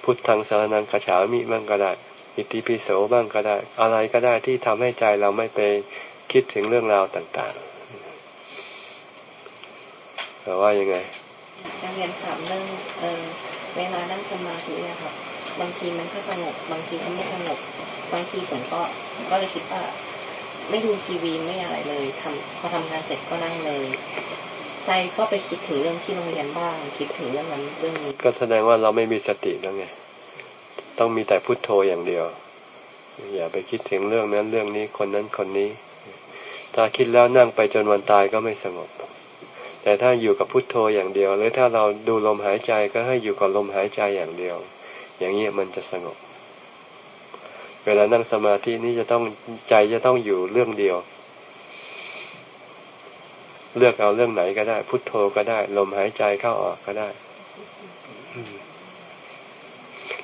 พุทธังสารนังขฉามิบ้างก็ได้ อิติปิโสบ้างก็ได้ อะไรก็ได้ที่ทำให้ใจเราไม่ไปคิดถึงเรื่องราวต่างๆแต่ว่ายังไงจะเรียนถามเรื่องเออเวลานั่งสมาธินะครับบางทีมันก็สงบบางทีมันไม่สงบบางทีผมก็ก็เลยคิดว่า ไม่ดูทีวีไม่อะไรเลยทำพอทำงานเสร็จก็นั่งเลย ใจก็ไปคิดถึงเรื่องที่โรงเรียนบ้าง คิดถึงเรื่องนั้นเรื่องนี้ก็แสดงว่าเราไม่มีสติแล้วไง ต้องมีแต่พุโทโธอย่างเดียว อย่าไปคิดถึงเรื่องนั้นเรื่องนี้คนนั้นคนนี้ ถ้าคิดแล้วนั่งไปจนวันตายก็ไม่สงบ แต่ถ้าอยู่กับพุโทโธอย่างเดียว หรือถ้าเราดูลมหายใจก็ให้อยู่กับลมหายใจอย่างเดียว อย่างนี้มันจะสงบ เวลานั่งสมาธินี้จะต้องใจจะต้องอยู่เรื่องเดียว เลือกเอาเรื่องไหนก็ได้ พุทโธก็ได้ ลมหายใจเข้าออกก็ได้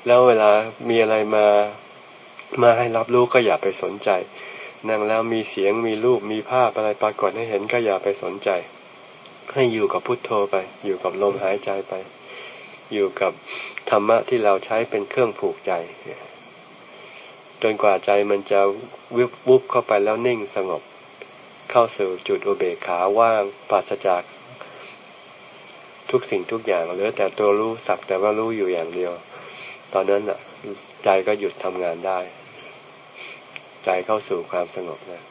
แล้วเวลามีอะไรมามาให้รับรู้ก็อย่าไปสนใจ นั่งแล้วมีเสียงมีรูปมีภาพอะไรปรากฏให้เห็นก็อย่าไปสนใจ ให้อยู่กับพุทโธไป อยู่กับลมหายใจไป อยู่กับธรรมะที่เราใช้เป็นเครื่องผูกใจจนกว่าใจมันจะวิบวุบเข้าไปแล้วนิ่งสงบ เข้าสู่จุดอุเบกขาว่างปราศจากทุกสิ่งทุกอย่างเหลือแต่ตัวรู้สักแต่ว่ารู้อยู่อย่างเดียว ตอนนั้นอะใจก็หยุดทำงานได้ ใจเข้าสู่ความสงบนะ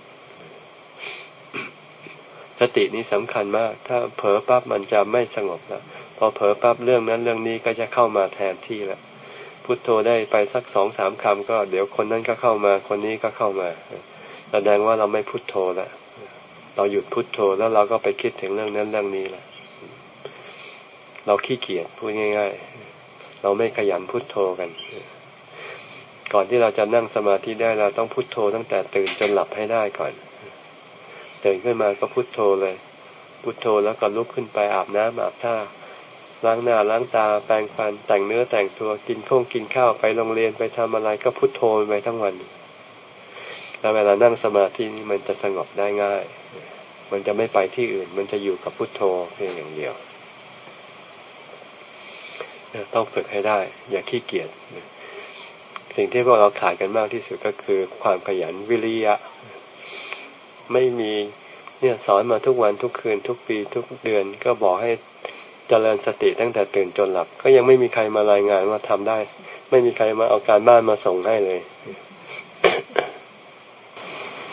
สตินี้สำคัญมาก ถ้าเผลอปั๊บมันจะไม่สงบแล้วพอเผลอปั๊บเรื่องนั้นเรื่องนี้ก็จะเข้ามาแทนที่แล้วพุโทโธได้ไปสักสองสามคำก็เดี๋ยวคนนั้นก็เข้ามา คนนี้ก็เข้ามา แสดงว่าเราไม่พุโทโธแล้ว เราหยุดพุดโทโธแล้วเราก็ไปคิดถึงเรื่องนั้นเรื่องนี้แหละ เราขี้เกียจพูดง่าย ๆ เราไม่ขยันพุโทโธกัน ก่อนที่เราจะนั่งสมาธิได้เราต้องพุโทโธตั้งแต่ตื่นจนหลับให้ได้ก่อนตื่นขึ้นมาก็พุโทโธเลย พุโทโธแล้วก็ลุกขึ้นไปอาบน้ำอาบท่าล้างหน้าล้างตาแปรงฟัน แต่งเนื้อแต่งตัวกินข้งกินข้าวไปโรงเรียนไปทำอะไรก็พุโทโธไปทั้งวันแล้วเวลานั่งสมาธินี่มันจะสงบได้ง่าย มันจะไม่ไปที่อื่น มันจะอยู่กับพุทโธเพียงอย่างเดียว ต้องฝึกให้ได้ อย่าขี้เกียจสิ่งที่พวกเราขาดกันมากที่สุดก็คือความขยันวิริยะ ไม่มีเนี่ยสอนมาทุกวันทุกคืนทุกปีทุกเดือนก็บอกให้เจริญสติตั้งแต่ตื่นจนหลับ ก็ยังไม่มีใครมารายงานว่าทำได้ ไม่มีใครมาเอาการบ้านมาส่งให้เลย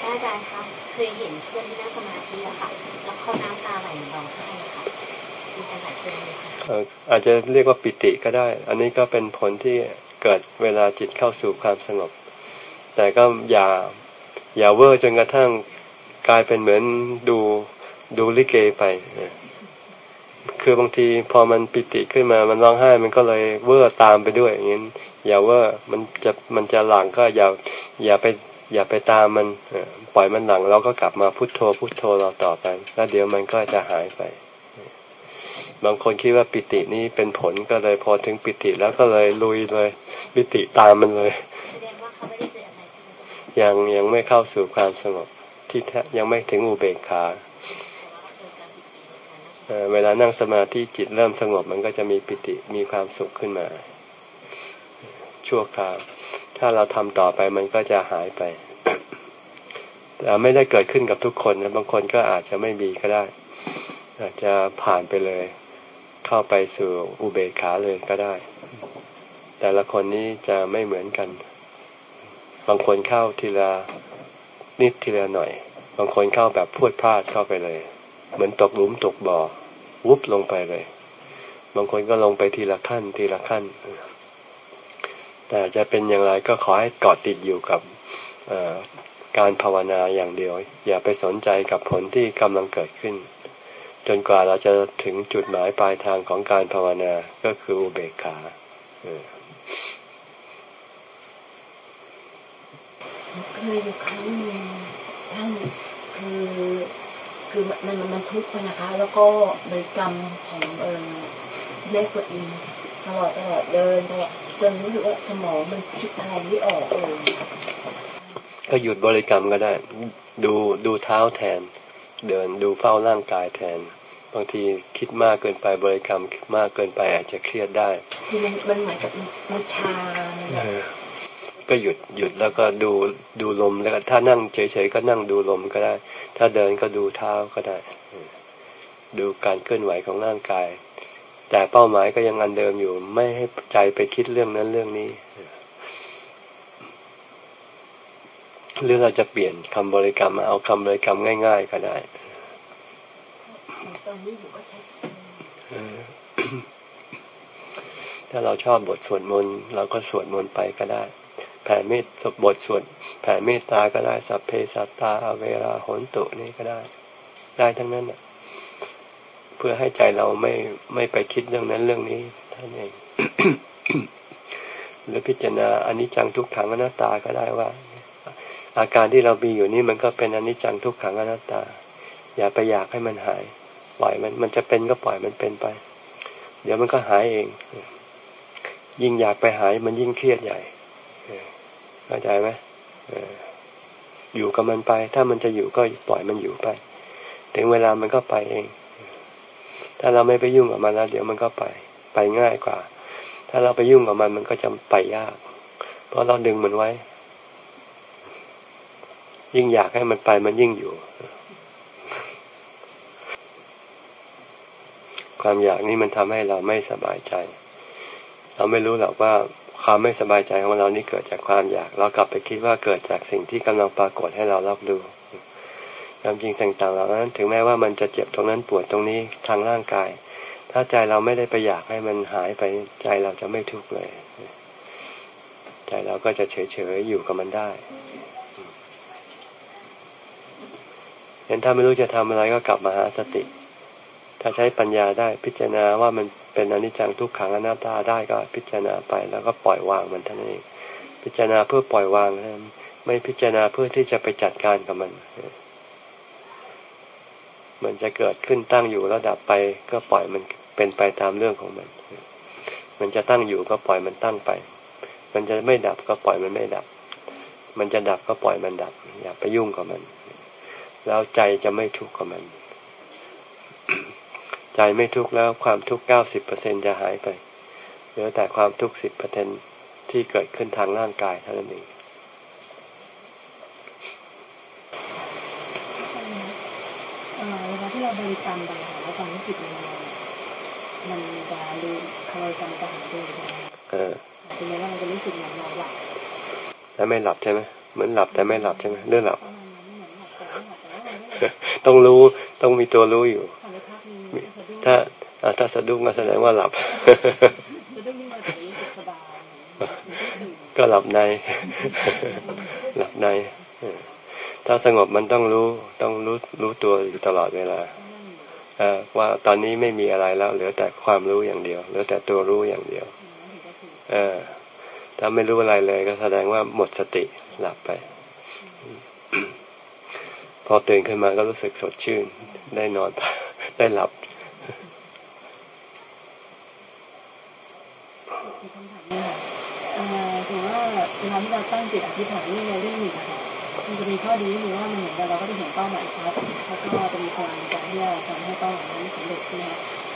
อาจารย์ครับเคยเห็นเพื่อนที่นั่งสมาธิอะค่ะแล้วเขาน้ำตาไหลร้องไห้ค่ะมีการหลายคนเลยค่ะ อาจจะเรียกว่าปิติก็ได้ อันนี้ก็เป็นผลที่เกิดเวลาจิตเข้าสู่ความสงบ แต่ก็อย่าอย่าเวอร์จนกระทั่งกลายเป็นเหมือนดูดูลิเกไป คือบางทีพอมันปิติขึ้นมา มันร้องไห้ มันก็เลยเวอร์ตามไปด้วย อย่างนี้อย่าเวอร์มันจะมันจะหลั่งก็อย่าอย่าไปอย่าไปตามมันปล่อยมันหลั่งเราก็กลับมาพุโทโธพุโทโธเราต่อไป แล้วเดี๋ยวมันก็จะหายไป บางคนคิดว่าปิตินี้เป็นผลก็เลยพอถึงปิติแล้วก็เลยลุยเลย ปิติตามมันเลยยังยังไม่เข้าสู่ความสงบที่แท้ยังไม่ถึงอุเบกขาเวลานั่งสมาธิจิตเริ่มสงบมันก็จะมีปิติมีความสุขขึ้นมา ชั่วคราว ถ้าเราทำต่อไปมันก็จะหายไปแต่ไม่ได้เกิดขึ้นกับทุกคนนะบางคนก็อาจจะไม่มีก็ได้ อาจจะผ่านไปเลย เข้าไปสู่อุเบกขาเลยก็ได้ แต่ละคนนี้จะไม่เหมือนกัน บางคนเข้าทีละนิดทีละหน่อย บางคนเข้าแบบพูดพลาดเข้าไปเลย เหมือนตกหลุมตกบ่อ วุบลงไปเลย บางคนก็ลงไปทีละขั้นทีละขั้น แต่จะเป็นอย่างไรก็ขอให้เกาะติดอยู่กับการภาวนาอย่างเดียว อย่าไปสนใจกับผลที่กำลังเกิดขึ้น จนกว่าเราจะถึงจุดหมายปลายทางของการภาวนาก็คืออุเบกขาเคยอยู่ครั้งหนึ่งท่านคือคือมันมันทุกข์นะคะ แล้วก็บริกรรมของเออแม่กดอินตลอดตลอดเดินตลอดจนรู้สึกว่าสมองมันคิดอะไรไม่ออกเลยก็หยุดบริกรรมก็ได้ ดูดูเท้าแทน เดินดูเฝ้าร่างกายแทน บางทีคิดมากเกินไปบริกรรมมากเกินไปอาจจะเครียดได้คือมันมันเหมือนกับมันชาก็หยุดหยุดแล้วก็ดูดูลมแล้วถ้านั่งเฉยๆก็นั่งดูลมก็ได้ ถ้าเดินก็ดูเท้าก็ได้ ดูการเคลื่อนไหวของร่างกาย แต่เป้าหมายก็ยังอันเดิมอยู่ ไม่ให้ใจไปคิดเรื่องนั้นเรื่องนี้ หรือเราจะเปลี่ยนคำบริกรรมมาเอาคำบริกรรมง่าย ๆ ก็ได้ตอนนี้ผมก็ใช้ถ้าเราชอบบทสวดมนต์เราก็สวดมนต์ไปก็ได้ แผ่เมตบทสวดแผ่เมตตาก็ได้สัพเพสัตตาเวลาหนตุนี่ก็ได้ ได้ทั้งนั้นเพื่อให้ใจเราไม่ไม่ไปคิดเรื่องนั้นเรื่องนี้ท่านเองหรือพิจารณาอนิจจังทุกขังอนัตตาก็ได้ว่า อาการที่เรามีอยู่นี้มันก็เป็นอนิจจังทุกขังอนัตตา อย่าไปอยากให้มันหาย ปล่อยมันมันจะเป็นก็ปล่อยมันเป็นไป เดี๋ยวมันก็หายเอง ยิ่งอยากไปหายมันยิ่งเครียดใหญ่เข้าใจไหมอยู่กับมันไป ถ้ามันจะอยู่ก็ปล่อยมันอยู่ไป ถึงเวลามันก็ไปเอง ถ้าเราไม่ไปยุ่งกับมันแล้วเดี๋ยวมันก็ไป ไปง่ายกว่า ถ้าเราไปยุ่งกับมันมันก็จะไปยาก เพราะเราดึงมันไว้ ยิ่งอยากให้มันไปมันยิ่งอยู่ ความอยากนี้มันทำให้เราไม่สบายใจ เราไม่รู้หรอกว่าความไม่สบายใจของเรานี่เกิดจากความอยาก เรากลับไปคิดว่าเกิดจากสิ่งที่กำลังปรากฏให้เรารับรู้ความจริงต่างๆเหล่านั้น ถึงแม้ว่ามันจะเจ็บตรงนั้นปวดตรงนี้ทางร่างกาย ถ้าใจเราไม่ได้ไปอยากให้มันหายไปใจเราจะไม่ทุกข์เลย ใจเราก็จะเฉยๆอยู่กับมันได้ เห็นถ้าไม่รู้จะทำอะไรก็กลับมาหาสติ ถ้าใช้ปัญญาได้พิจารณาว่ามันเป็นอนิจจังทุกขังอนัตตาได้ก็พิจารณาไปแล้วก็ปล่อยวางมันท่านเอง พิจารณาเพื่อปล่อยวางไม่พิจารณาเพื่อที่จะไปจัดการกับมัน มันจะเกิดขึ้นตั้งอยู่แล้วดับไป ก็ปล่อยมันเป็นไปตามเรื่องของมัน มันจะตั้งอยู่ก็ปล่อยมันตั้งไป มันจะไม่ดับก็ปล่อยมันไม่ดับ มันจะดับก็ปล่อยมันดับ อย่าไปยุ่งกับมัน แล้วใจจะไม่ทุกข์กับมัน ใจไม่ทุกข์แล้วความทุกข์เก้าสิบเปอร์เซ็นจะหายไปเหลือแต่ความทุกข์สิบเปอร์เซ็นที่เกิดขึ้นทางร่างกายเท่านั้นเองเวลาที่เราบริกรรมไปแล้วความรู้สึกมันมันจะดูคอยกำจะหายไปเออถึงแม้ว่ามันจะรู้สึกเหมือนเราหลับแต่ไม่หลับใช่ไหมเหมือนหลับแต่ไม่หลับใช่ไหมเรื่องหลับ ต้องรู้ต้องมีตัวรู้อยู่ ถ้าถ้าสะดุ้งก็แสดงว่าหลับ ก็หลับใน หลับใน ถ้าสงบมันต้องรู้ต้องรู้รู้ตัวอยู่ตลอดเวลาว่าตอนนี้ไม่มีอะไรแล้ว เหลือแต่ความรู้อย่างเดียว เหลือแต่ตัวรู้อย่างเดียว เออถ้าไม่รู้อะไรเลยก็แสดงว่าหมดสติหลับไป พอตื่นขึ้นมาก็รู้สึกสดชื่น ได้นอนได้หลับสมมติว่าเวลาที่เราตั้งจิตอธิษฐานเรื่องใดเรื่องหนึ่งะค่ะมันจะมีข้อดีคือว่ามันเหมือนกับเราก็จะเห็นเป้าหมายชัดแล้วก็จะมีพลังใจที่จะทำให้เป้าหมายนั้นสำเร็จใช่ไหม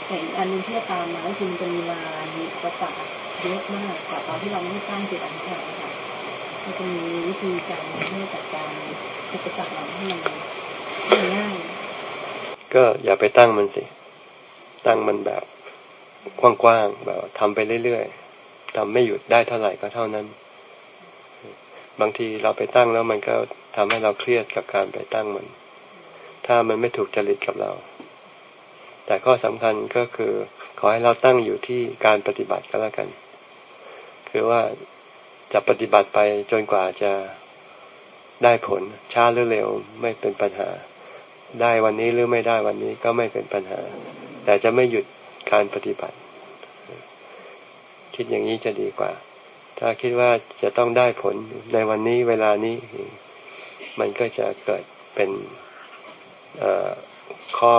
แต่อีกอันนึงที่ตามมาก็คือมันจะมีมามีอุปสรรคเยอะมากกว่าตอนที่เราไม่ได้ตั้งจิตอธิษฐานค่ะมันจะมีวิธีการที่จัดการ อุปสรรคเหล่านี้มันง่าย ก็อย่าไปตั้งมันสิ ตั้งมันแบบกว้างๆแบบทำไปเรื่อยๆทำไม่หยุดได้เท่าไหร่ก็เท่านั้น บางทีเราไปตั้งแล้วมันก็ทำให้เราเครียดกับการไปตั้งมัน ถ้ามันไม่ถูกจริตกับเรา แต่ข้อสำคัญก็คือ ขอให้เราตั้งอยู่ที่การปฏิบัติก็แล้วกัน คือว่าจะปฏิบัติไปจนกว่าจะ ได้ผลช้าหรือเร็วไม่เป็นปัญหา ได้วันนี้หรือไม่ได้วันนี้ก็ไม่เป็นปัญหา แต่จะไม่หยุดการปฏิบัติ คิดอย่างนี้จะดีกว่า ถ้าคิดว่าจะต้องได้ผลในวันนี้เวลานี้ มันก็จะเกิดเป็นข้อ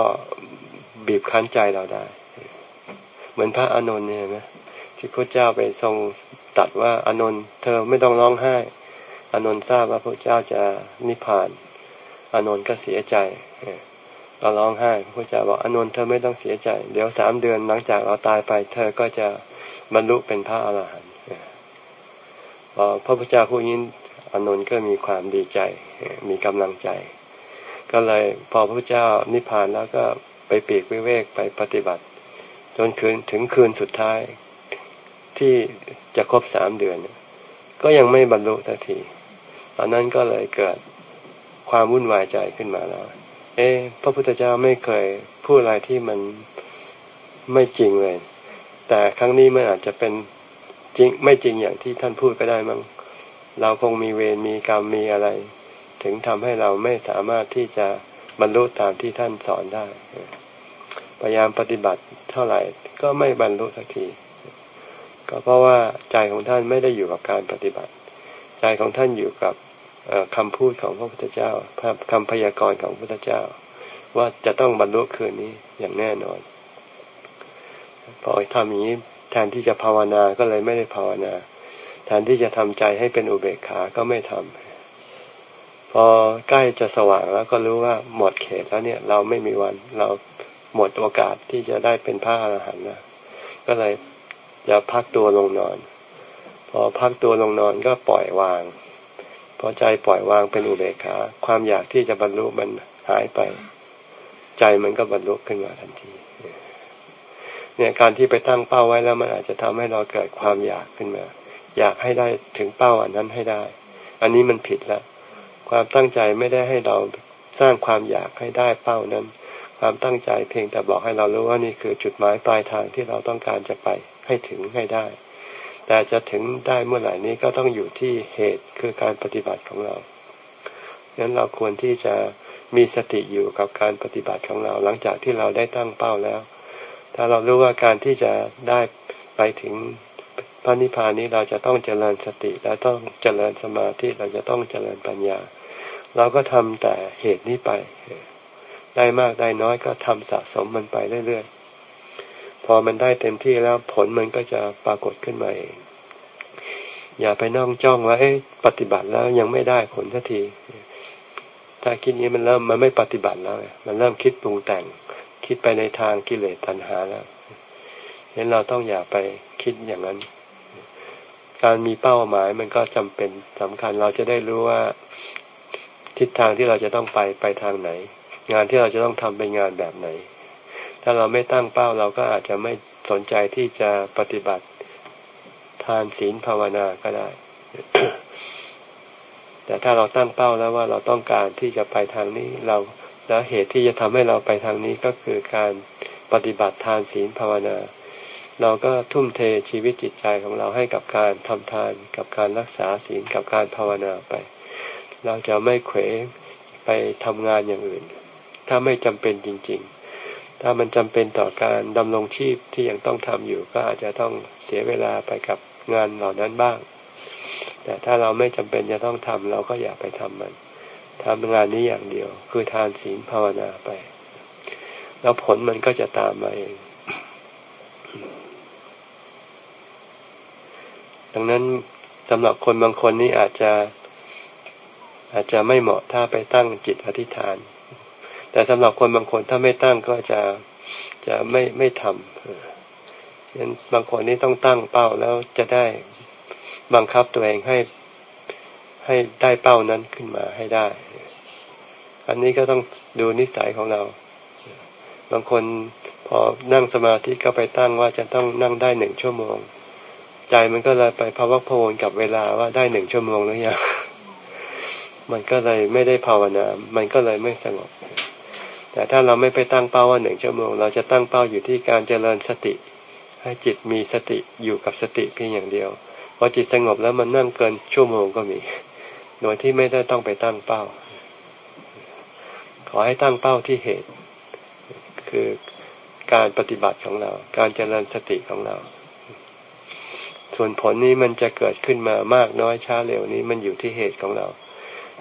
บีบคั้นใจเราได้ เหมือนพระอานนท์เนี่ยนะที่พระเจ้าไปทรงตัดว่าอานนท์เธอไม่ต้องร้องไห้ อานนท์ทราบว่าพระเจ้าจะนิพพาน อานนท์ก็เสียใจเราร้องไห้พระเจ้าบอกอานนท์เธอไม่ต้องเสียใจ เดี๋ยวสามเดือนหลังจากเราตายไป เธอก็จะบรรลุเป็นพระอรหันต์พอพระพุทธเจ้าผู้นี้อนนท์ก็มีความดีใจ มีกำลังใจ ก็เลยพอพระพุทธเจ้านิพพานแล้วก็ไปปีกวิเวกไปปฏิบัติ จนคืนถึงคืนสุดท้ายที่จะครบสามเดือน ก็ยังไม่บรรลุสักที อนนั้นก็เลยเกิดความวุ่นวายใจขึ้นมาแล้ว เอ๊พระพุทธเจ้าไม่เคยพูดอะไรที่มันไม่จริงเลย แต่ครั้งนี้มันอาจจะเป็นจริงไม่จริงอย่างที่ท่านพูดก็ได้มั้ง เราคงมีเวรมีกรรมมีอะไร ถึงทำให้เราไม่สามารถที่จะบรรลุตามที่ท่านสอนได้ พยายามปฏิบัติเท่าไหร่ก็ไม่บรรลุสักที ก็เพราะว่าใจของท่านไม่ได้อยู่กับการปฏิบัติ ใจของท่านอยู่กับ คำพูดของพระพุทธเจ้าคำพยากรณ์ของพระพุทธเจ้า ว่าจะต้องบรรลุคืนนี้อย่างแน่นอนพอทำอย่างนี้แทนที่จะภาวนาก็เลยไม่ได้ภาวนา แทนที่จะทำใจให้เป็นอุเบกขาก็ไม่ทำพอใกล้จะสว่างแล้วก็รู้ว่าหมดเขตแล้วเนี่ย เราไม่มีวันเราหมดโอกาสที่จะได้เป็นพระอรหันต์นะก็เลยจะพักตัวลงนอน พอพักตัวลงนอนก็ปล่อยวาง พอใจปล่อยวางเป็นอุเบกขา ความอยากที่จะบรรลุมันหายไป ใจมันก็บรรลุขึ้นมาทันที เนี่ยการที่ไปตั้งเป้าไว้แล้วมันอาจจะทำให้เราเกิดความอยากขึ้นมา อยากให้ได้ถึงเป้าอันนั้นให้ได้ อันนี้มันผิดล้วความตั้งใจไม่ได้ให้เราสร้างความอยากให้ได้เป้านั้น ความตั้งใจเพียงแต่บอกให้เรารู้ว่านี่คือจุดหมายปลายทางที่เราต้องการจะไปให้ถึงให้ได้ แต่จะถึงได้เมื่อไหร่นี้ก็ต้องอยู่ที่เหตุคือการปฏิบัติของเราดังนั้นเราควรที่จะมีสติอยู่กับการปฏิบัติของเรา หลังจากที่เราได้ตั้งเป้าแล้ว ถ้าเรารู้ว่าการที่จะได้ไปถึงพระนิพพานนี้เราจะต้องเจริญสติและต้องเจริญสมาธิเราจะต้องเจริญปัญญา เราก็ทำแต่เหตุนี้ไป ได้มากได้น้อยก็ทำสะสมมันไปเรื่อยๆ อมันได้เต็มที่แล้วผลมันก็จะปรากฏขึ้นมาเองอย่าไปนั่งจ้องว่าเอ๊ะปฏิบัติแล้วยังไม่ได้ผลสักที ถ้าคิดนี้มันเริ่มมันไม่ปฏิบัติแล้ว มันเริ่มคิดปรุงแต่ง คิดไปในทางกิเลสตัณหาแล้วฉะนั้นเราต้องอย่าไปคิดอย่างนั้น การมีเป้าหมายมันก็จำเป็นสำคัญเราจะได้รู้ว่าทิศทางที่เราจะต้องไปไปทางไหน งานที่เราจะต้องทำเป็นงานแบบไหน ถ้าเราไม่ตั้งเป้าเราก็อาจจะไม่สนใจที่จะปฏิบัติทานศีลภาวนาก็ได้ แต่ถ้าเราตั้งเป้าแล้วว่าเราต้องการที่จะไปทางนี้เราแล้วเหตุที่จะทำให้เราไปทางนี้ก็คือการปฏิบัติทานศีลภาวนา เราก็ทุ่มเทชีวิตจิตใจของเราให้กับการทำทานกับการรักษาศีลกับการภาวนาไป เราจะไม่เขวไปทำงานอย่างอื่น ถ้าไม่จำเป็นจริง ๆ ถ้ามันจำเป็นต่อการดำรงชีพที่ยังต้องทำอยู่ ก็อาจจะต้องเสียเวลาไปกับงานเหล่านั้นบ้าง แต่ถ้าเราไม่จำเป็นจะต้องทำเราก็อย่าไปทำมันทำงานนี้อย่างเดียว คือทานศีลภาวนาไป แล้วผลมันก็จะตามมาเอง ดังนั้นสำหรับคนบางคนนี่อาจจะอาจจะไม่เหมาะถ้าไปตั้งจิตอธิษฐาน แต่สำหรับคนบางคนถ้าไม่ตั้งก็จะจะไม่ไม่ทำฉะนั้นบางคนนี่ต้องตั้งเป้าแล้วจะได้บังคับตัวเองให้ให้ได้เป้านั้นขึ้นมาให้ได้ อันนี้ก็ต้องดูนิสัยของเรา บางคนพอนั่งสมาธิก็ไปตั้งว่าจะต้องนั่งได้หนึ่งชั่วโมง ใจมันก็เลยไปภาวะโพนกับเวลาว่าได้หนึ่งชั่วโมงแล้วยังมันก็เลยไม่ได้ภาวนา มันก็เลยไม่สงบ แต่ถ้าเราไม่ไปตั้งเป้าว่าหนึ่งชั่วโมง เราจะตั้งเป้าอยู่ที่การเจริญสติ ให้จิตมีสติอยู่กับสติเพียงอย่างเดียวพอจิตสงบแล้วมันนั่งเกินชั่วโมงก็มี โดยที่ไม่ได้ต้องไปตั้งเป้า ขอให้ตั้งเป้าที่เหตุ คือการปฏิบัติของเรา การเจริญสติของเรา ส่วนผลนี้มันจะเกิดขึ้นมามากน้อยช้าเร็วนี้มันอยู่ที่เหตุของเรา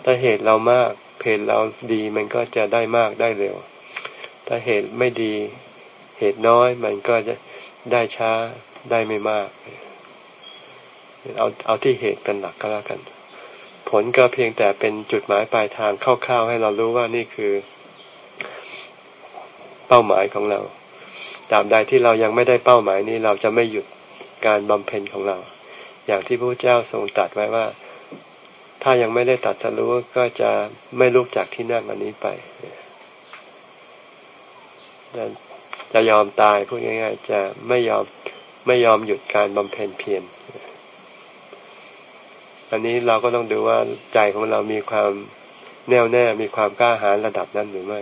ถ้าเหตุเรามาก เพจเราดีมันก็จะได้มากได้เร็ว ถ้าเหตุไม่ดี เหตุน้อยมันก็จะได้ช้าได้ไม่มาก เอาเอาที่เหตุเป็นหลักก็แล้วกัน ผลก็เพียงแต่เป็นจุดหมายปลายทางคร่าวๆให้เรารู้ว่านี่คือ เป้าหมายของเราตราบใดที่เรายังไม่ได้เป้าหมายนี้เราจะไม่หยุดการบำเพ็ญของเรา อย่างที่พระเจ้าทรงตรัสไว้ว่า ถ้ายังไม่ได้ตัดสรู้ก็จะไม่ลุกจากที่นั่งอันนี้ไปจะยอมตายพูดง่าย ๆ จะไม่ยอมไม่ยอมหยุดการบำเพ็ญเพียรอันนี้เราก็ต้องดูว่าใจของเรามีความแน่วแน่มีความกล้าหาญระดับนั้นหรือไม่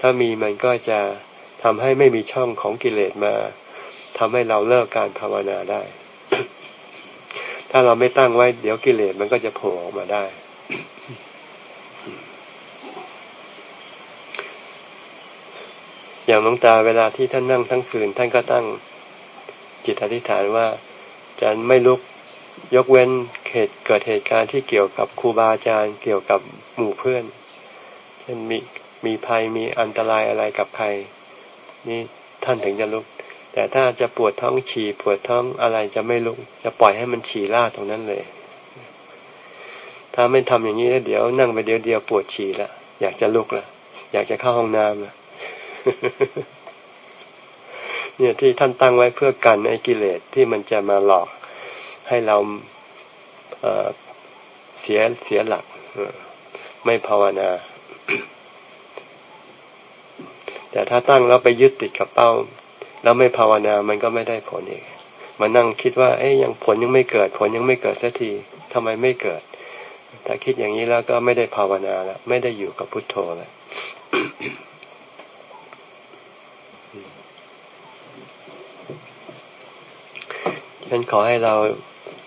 ถ้ามีมันก็จะทำให้ไม่มีช่องของกิเลสมาทำให้เราเลิกการภาวนาได้ ถ้าเราไม่ตั้งไว้ เดี๋ยวกิเลสมันก็จะโผล่ออกมาได้ อย่างหลวงตาเวลาที่ท่านนั่งทั้งคืน ท่านก็ตั้งจิตอธิษฐานว่าจะไม่ลุกยกเว้นเหตุเกิดเหตุการณ์ที่เกี่ยวกับครูบาอาจารย์ เกี่ยวกับหมู่เพื่อน เช่นมีมีภัยมีอันตรายอะไรกับใคร นี่ท่านถึงจะลุก แต่ถ้าจะปวดท้องฉี่ปวดท้องอะไรจะไม่ลุก จะปล่อยให้มันฉี่ล่าตรงนั้นเลย ถ้าไม่ทำอย่างนี้แล้วเดี๋ยวนั่งไปเดียวเดียวปวดฉี่ละอยากจะลุกละอยากจะเข้าห้องน้ำละเนี่ยที่ท่านตั้งไว้เพื่อกันไอ้กิเลสที่มันจะมาหลอกให้เราเเสียเสียหลักไม่ภาวนา แต่ถ้าตั้งแล้วไปยึดติดกับเป้า แล้วไม่ภาวนามันก็ไม่ได้ผลอีกมานั่งคิดว่าเอ้ยยังผลยังไม่เกิด ผลยังไม่เกิดสักทีทำไมไม่เกิด ถ้าคิดอย่างนี้แล้วก็ไม่ได้ภาวนาแล้วไม่ได้อยู่กับพุทโธแล้วฉันขอให้เรา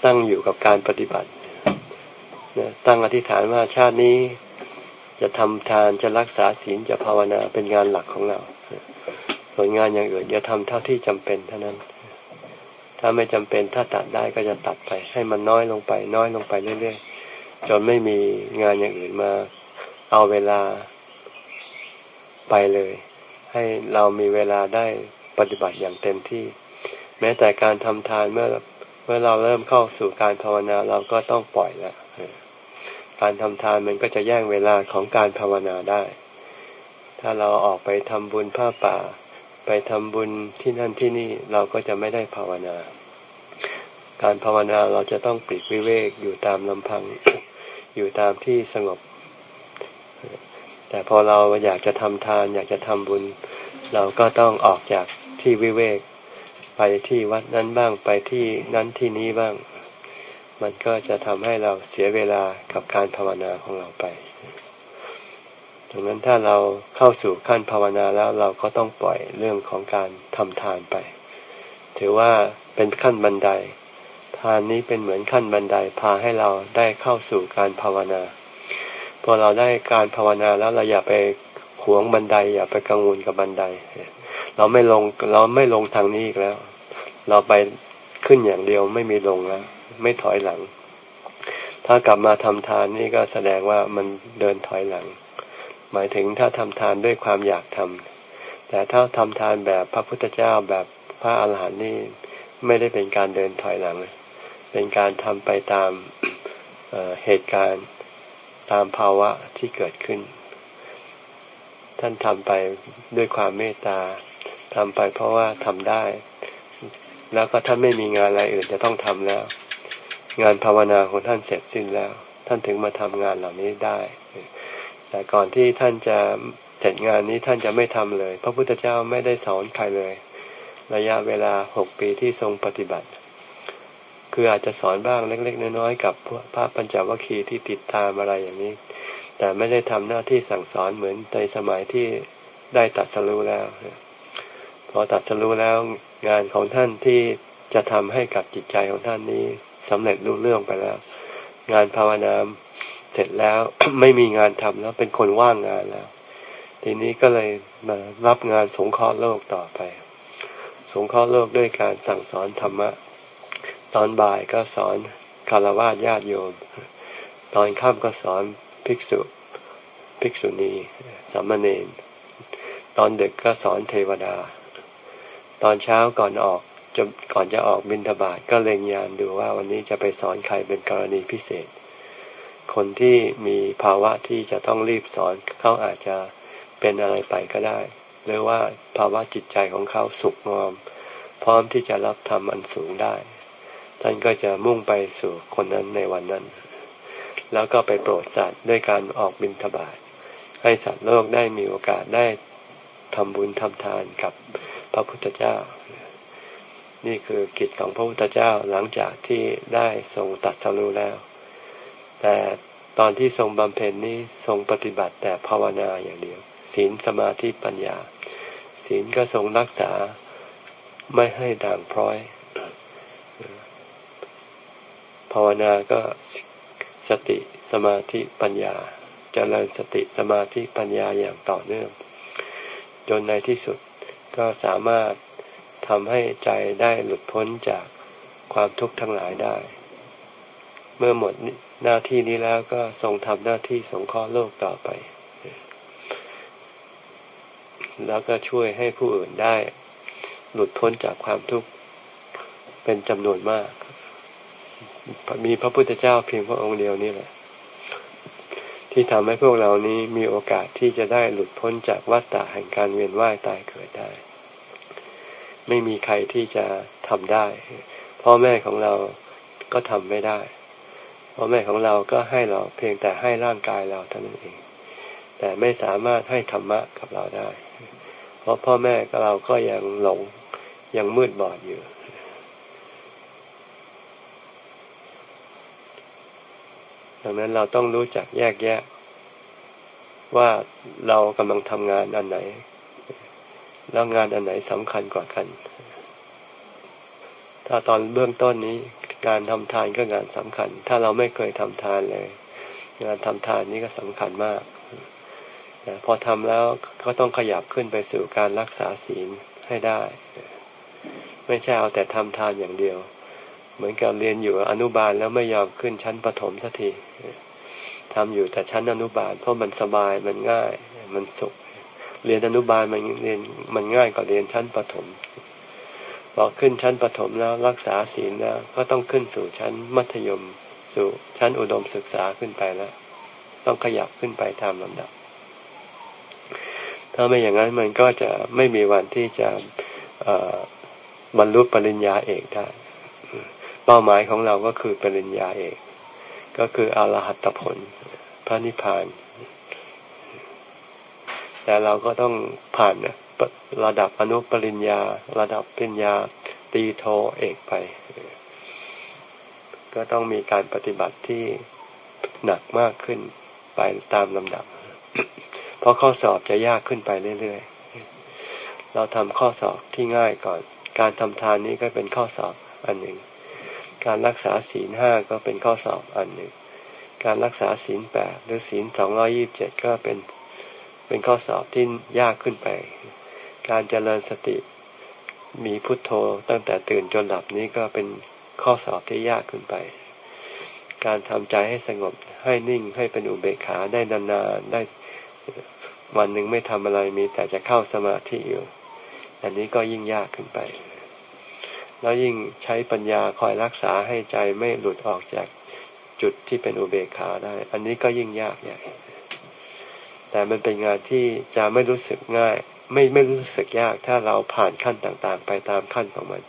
ตั้งอยู่กับการปฏิบัติตั้งอธิษฐานว่าชาตินี้จะทำทานจะรักษาศีลจะภาวนาเป็นงานหลักของเรา ส่วนงานอย่างอื่นอย่าทำเท่าที่จำเป็นเท่านั้น ถ้าไม่จำเป็นถ้าตัดได้ก็จะตัดไป ให้มันน้อยลงไป น้อยลงไปเรื่อยๆ จนไม่มีงานอย่างอื่นมา เอาเวลาไปเลย ให้เรามีเวลาได้ปฏิบัติอย่างเต็มที่ แม้แต่การทำทานเมื่อเมื่อเราเริ่มเข้าสู่การภาวนาเราก็ต้องปล่อยแล้วการทำทานมันก็จะแย่งเวลาของการภาวนาได้ ถ้าเราออกไปทำบุญผ้าป่า ไปทำบุญที่นั่นที่นี่เราก็จะไม่ได้ภาวนา การภาวนาเราจะต้องปลีกวิเวกอยู่ตามลำพัง อยู่ตามที่สงบ แต่พอเราอยากจะทำทาน อยากจะทำบุญ เราก็ต้องออกจากที่วิเวก ไปที่วัดนั้นบ้างไปที่นั้นที่นี้บ้าง มันก็จะทำให้เราเสียเวลากับการภาวนาของเราไป ดังนั้นถ้าเราเข้าสู่ขั้นภาวนาแล้วเราก็ต้องปล่อยเรื่องของการทำทานไป ถือว่าเป็นขั้นบันได ทานนี้เป็นเหมือนขั้นบันไดพาให้เราได้เข้าสู่การภาวนา พอเราได้การภาวนาแล้วเราอย่าไปขวงบันได อย่าไปกังวลกับบันได เราไม่ลงเราไม่ลงทางนี้อีกแล้ว เราไปขึ้นอย่างเดียวไม่มีลงแล้ว ไม่ถอยหลัง ถ้ากลับมาทำทานนี่ก็แสดงว่ามันเดินถอยหลัง หมายถึงถ้าทำทานด้วยความอยากทำแต่ถ้าทำทานแบบพระพุทธเจ้าแบบพระอาหารหันต์นี่ไม่ได้เป็นการเดินถอยหลัง เป็นการทำไปตามเเหตุการณ์ตามภาวะที่เกิดขึ้น ท่านทำไปด้วยความเมตตาทำไปเพราะว่าทำได้ แล้วก็ท่านไม่มีงานอะไรอื่นจะต้องทำแล้ว งานภาวนาของท่านเสร็จสิ้นแล้ว ท่านถึงมาทำงานเหล่านี้ได้ แต่ก่อนที่ท่านจะเสร็จงานนี้ท่านจะไม่ทำเลย พระพุทธเจ้าไม่ได้สอนใครเลย ระยะเวลาหกปีที่ทรงปฏิบัติ คืออาจจะสอนบ้างเล็ก ๆ น้อยๆกับพระปัญจวัคคีย์ที่ติดตามอะไรอย่างนี้ แต่ไม่ได้ทำหน้าที่สั่งสอนเหมือนในสมัยที่ได้ตัดสรู้แล้ว พอตัดสรู้แล้วงานของท่านที่จะทำให้กับจิตใจของท่านนี้สำเร็จรู้เรื่องไปแล้ว งานภาวนา เสร็จแล้วไม่มีงานทำแล้วเป็นคนว่างงานแล้ว ทีนี้ก็เลยมารับงานสงเคราะห์โลกต่อไป สงเคราะห์โลกด้วยการสั่งสอนธรรมะ ตอนบ่ายก็สอนคารวะญาติโยม ตอนค่ำก็สอนภิกษุ ภิกษุณีสามเณรตอนเดึกก็สอนเทวดา ตอนเช้าก่อนออกจะก่อนจะออกบินทบาทก็เล็งยานดูว่าวันนี้จะไปสอนใครเป็นกรณีพิเศษ คนที่มีภาวะที่จะต้องรีบสอนเขาอาจจะเป็นอะไรไปก็ได้ หรือว่าภาวะจิตใจของเขาสุขงอม พร้อมที่จะรับธรรมอันสูงได้ท่านก็จะมุ่งไปสู่คนนั้นในวันนั้น แล้วก็ไปโปรดสัตว์ด้วยการออกบินทบาทให้สัตว์โลกได้มีโอกาสได้ทำบุญทำทานกับพระพุทธเจ้า นี่คือกิจของพระพุทธเจ้าหลังจากที่ได้ทรงตัดสรู้แล้ว แต่ตอนที่ทรงบำเพ็ญนี้ทรงปฏิบัติแต่ภาวนาอย่างเดียว ศีลสมาธิปัญญา ศีลก็ทรงรักษาไม่ให้ด่างพร้อย ภาวนาก็สติสมาธิปัญญาจเจริญสติสมาธิปัญญาอย่างต่อเนื่อง จนในที่สุดก็สามารถทำให้ใจได้หลุดพ้นจากความทุกข์ทั้งหลายได้ เมื่อหมด หน้าที่นี้แล้วก็ทรงทำหน้าที่สงเคราะห์โลกต่อไป แล้วก็ช่วยให้ผู้อื่นได้ หลุดพ้นจากความทุกข์เป็นจำนวนมาก มีพระพุทธเจ้าเพียงพระองค์เดียวนี่แหละ ที่ทำให้พวกเรานี้มีโอกาสที่จะได้หลุดพ้นจากวัฏฏะแห่งการเวียนว่ายตายเกิดได้ ไม่มีใครที่จะทำได้ พ่อแม่ของเราก็ทำไม่ได้ พ่อแม่ของเราก็ให้เราเพียงแต่ให้ร่างกายเราเท่านั้นเอง แต่ไม่สามารถให้ธรรมะกับเราได้ เพราะพ่อแม่เราก็ยังหลงยังมืดบอดอยู่ดังนั้นเราต้องรู้จักแยกแยะ ว่าเรากำลังทำงานอันไหน แล้วงานอันไหนสำคัญกว่ากัน ถ้าตอนเบื้องต้นนี้ การทำทานก็งานสำคัญ ถ้าเราไม่เคยทำทานเลย งานทำทานนี้ก็สำคัญมากพอทำแล้วก็ต้องขยับขึ้นไปสู่การรักษาศีลให้ได้ ไม่ใช่เอาแต่ทำทานอย่างเดียว เหมือนกับเรียนอยู่อนุบาลแล้วไม่ยอมขึ้นชั้นประถมสักทีทำอยู่แต่ชั้นอนุบาล เพราะมันสบายมันง่าย มันสุข เรียนอนุบาลมันเรียนมันง่ายกว่าเรียนชั้นประถม พอขึ้นชั้นประถมแล้วรักษาศีลแล้วก็ต้องขึ้นสู่ชั้นมัธยม สู่ชั้นอุดมศึกษาขึ้นไปแล้ว ต้องขยับขึ้นไปตามลำดับ ถ้าไม่อย่างนั้นมันก็จะไม่มีวันที่จะบรรลุปริญญาเอกได้ เป้าหมายของเราก็คือปริญญาเอก ก็คืออรหัตผล พระนิพพาน แต่เราก็ต้องผ่าน ระดับอนุปริญญา ระดับปริญญาตีโทเอกไป ก็ต้องมีการปฏิบัติที่หนักมากขึ้นไปตามลำดับ เพราะข้อสอบจะยากขึ้นไปเรื่อยๆ เราทำข้อสอบที่ง่ายก่อน การทำทานนี้ก็เป็นข้อสอบอันหนึ่ง การรักษาศีลห้าก็เป็นข้อสอบอันหนึ่ง การรักษาศีลแปดหรือศีลสองร้อยิบเจ็ดก็เป็นเป็นข้อสอบที่ยากขึ้นไป การเจริญสติ มีพุทโธตั้งแต่ตื่นจนหลับนี้ก็เป็นข้อสอบที่ยากขึ้นไป การทำใจให้สงบให้นิ่งให้เป็นอุเบกขาได้นานๆได้วันหนึ่งไม่ทำอะไรมีแต่จะเข้าสมาธิอยู่ อันนี้ก็ยิ่งยากขึ้นไป แล้วยิ่งใช้ปัญญาคอยรักษาให้ใจไม่หลุดออกจากจุดที่เป็นอุเบกขาได้ อันนี้ก็ยิ่งยากใหญ่ แต่มันเป็นงานที่จะไม่รู้สึกง่าย ไม่ไม่รู้สึกยากถ้าเราผ่านขั้นต่างๆ ไปตามขั้นของมัน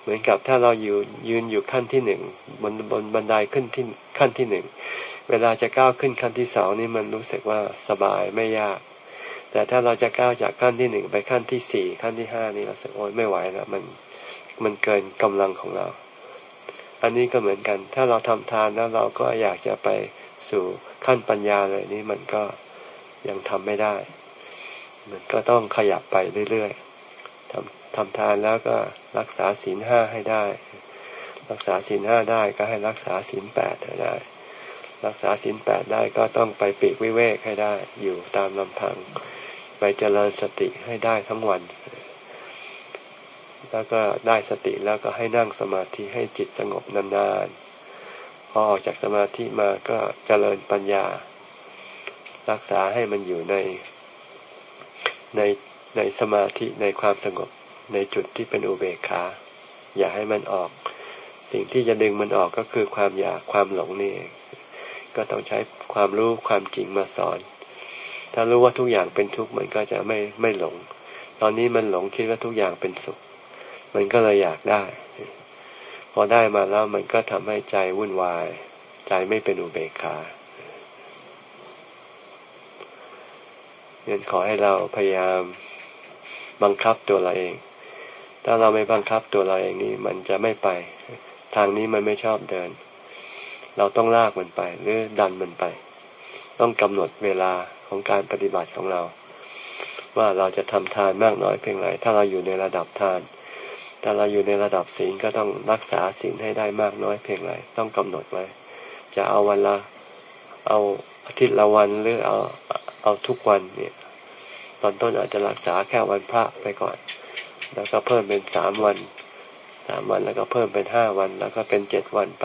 เหมือนกับถ้าเราอยู่ยืนอยู่ขั้นที่หนึ่งบนบนบันไดขึ้นที่ขั้นที่หนึ่งเวลาจะก้าวขึ้นขั้นที่สองนี่มันรู้สึกว่าสบายไม่ยาก แต่ถ้าเราจะก้าวจากขั้นที่หนึ่งไปขั้นที่สี่ขั้นที่ห้านี่เราสึกโอ้ยไม่ไหวแล้วมันมันเกินกำลังของเรา อันนี้ก็เหมือนกัน ถ้าเราทำทานแล้วเราก็อยากจะไปสู่ขั้นปัญญาเลยนี่มันก็ยังทำไม่ได้ มันก็ต้องขยับไปเรื่อยๆทำทำทานแล้วก็รักษาศีลห้าให้ได้ รักษาศีลห้าได้ก็ให้รักษาศีลแปดให้ได้ รักษาศีลแปดได้ก็ต้องไปปีกวิเวกให้ได้ อยู่ตามลำพัง ไปเจริญสติให้ได้ทั้งวัน แล้วก็ได้สติแล้วก็ให้นั่งสมาธิให้จิตสงบนานๆ พอออกจากสมาธิมาก็เจริญปัญญา รักษาให้มันอยู่ใน ในในสมาธิในความสงบในจุดที่เป็นอุเบกขา อย่าให้มันออก สิ่งที่จะดึงมันออกก็คือความอยากความหลงนี่เองก็ต้องใช้ความรู้ความจริงมาสอน ถ้ารู้ว่าทุกอย่างเป็นทุกข์มันก็จะไม่ไม่หลง ตอนนี้มันหลงคิดว่าทุกอย่างเป็นสุข มันก็เลยอยากได้ พอได้มาแล้วมันก็ทำให้ใจวุ่นวาย ใจไม่เป็นอุเบกขา งั้นขอให้เราพยายามบังคับตัวเราเอง ถ้าเราไม่บังคับตัวเราเองนี่มันจะไม่ไป ทางนี้มันไม่ชอบเดิน เราต้องลากมันไป หรือดันมันไป ต้องกำหนดเวลาของการปฏิบัติของเรา ว่าเราจะทำทานมากน้อยเพียงไร ถ้าเราอยู่ในระดับทาน ถ้าเราอยู่ในระดับศีลก็ต้องรักษาศีลให้ได้มากน้อยเพียงไร ต้องกำหนดไว้ จะเอาวันละ เอาอาทิตย์ละวันหรือเอา เอาทุกวันเนี่ย ตอนต้นอาจจะรักษาแค่วันพระไปก่อน แล้วก็เพิ่มเป็นสามวันสามวันแล้วก็เพิ่มเป็นห้าวัน แล้วก็เป็นเจ็ดวันไป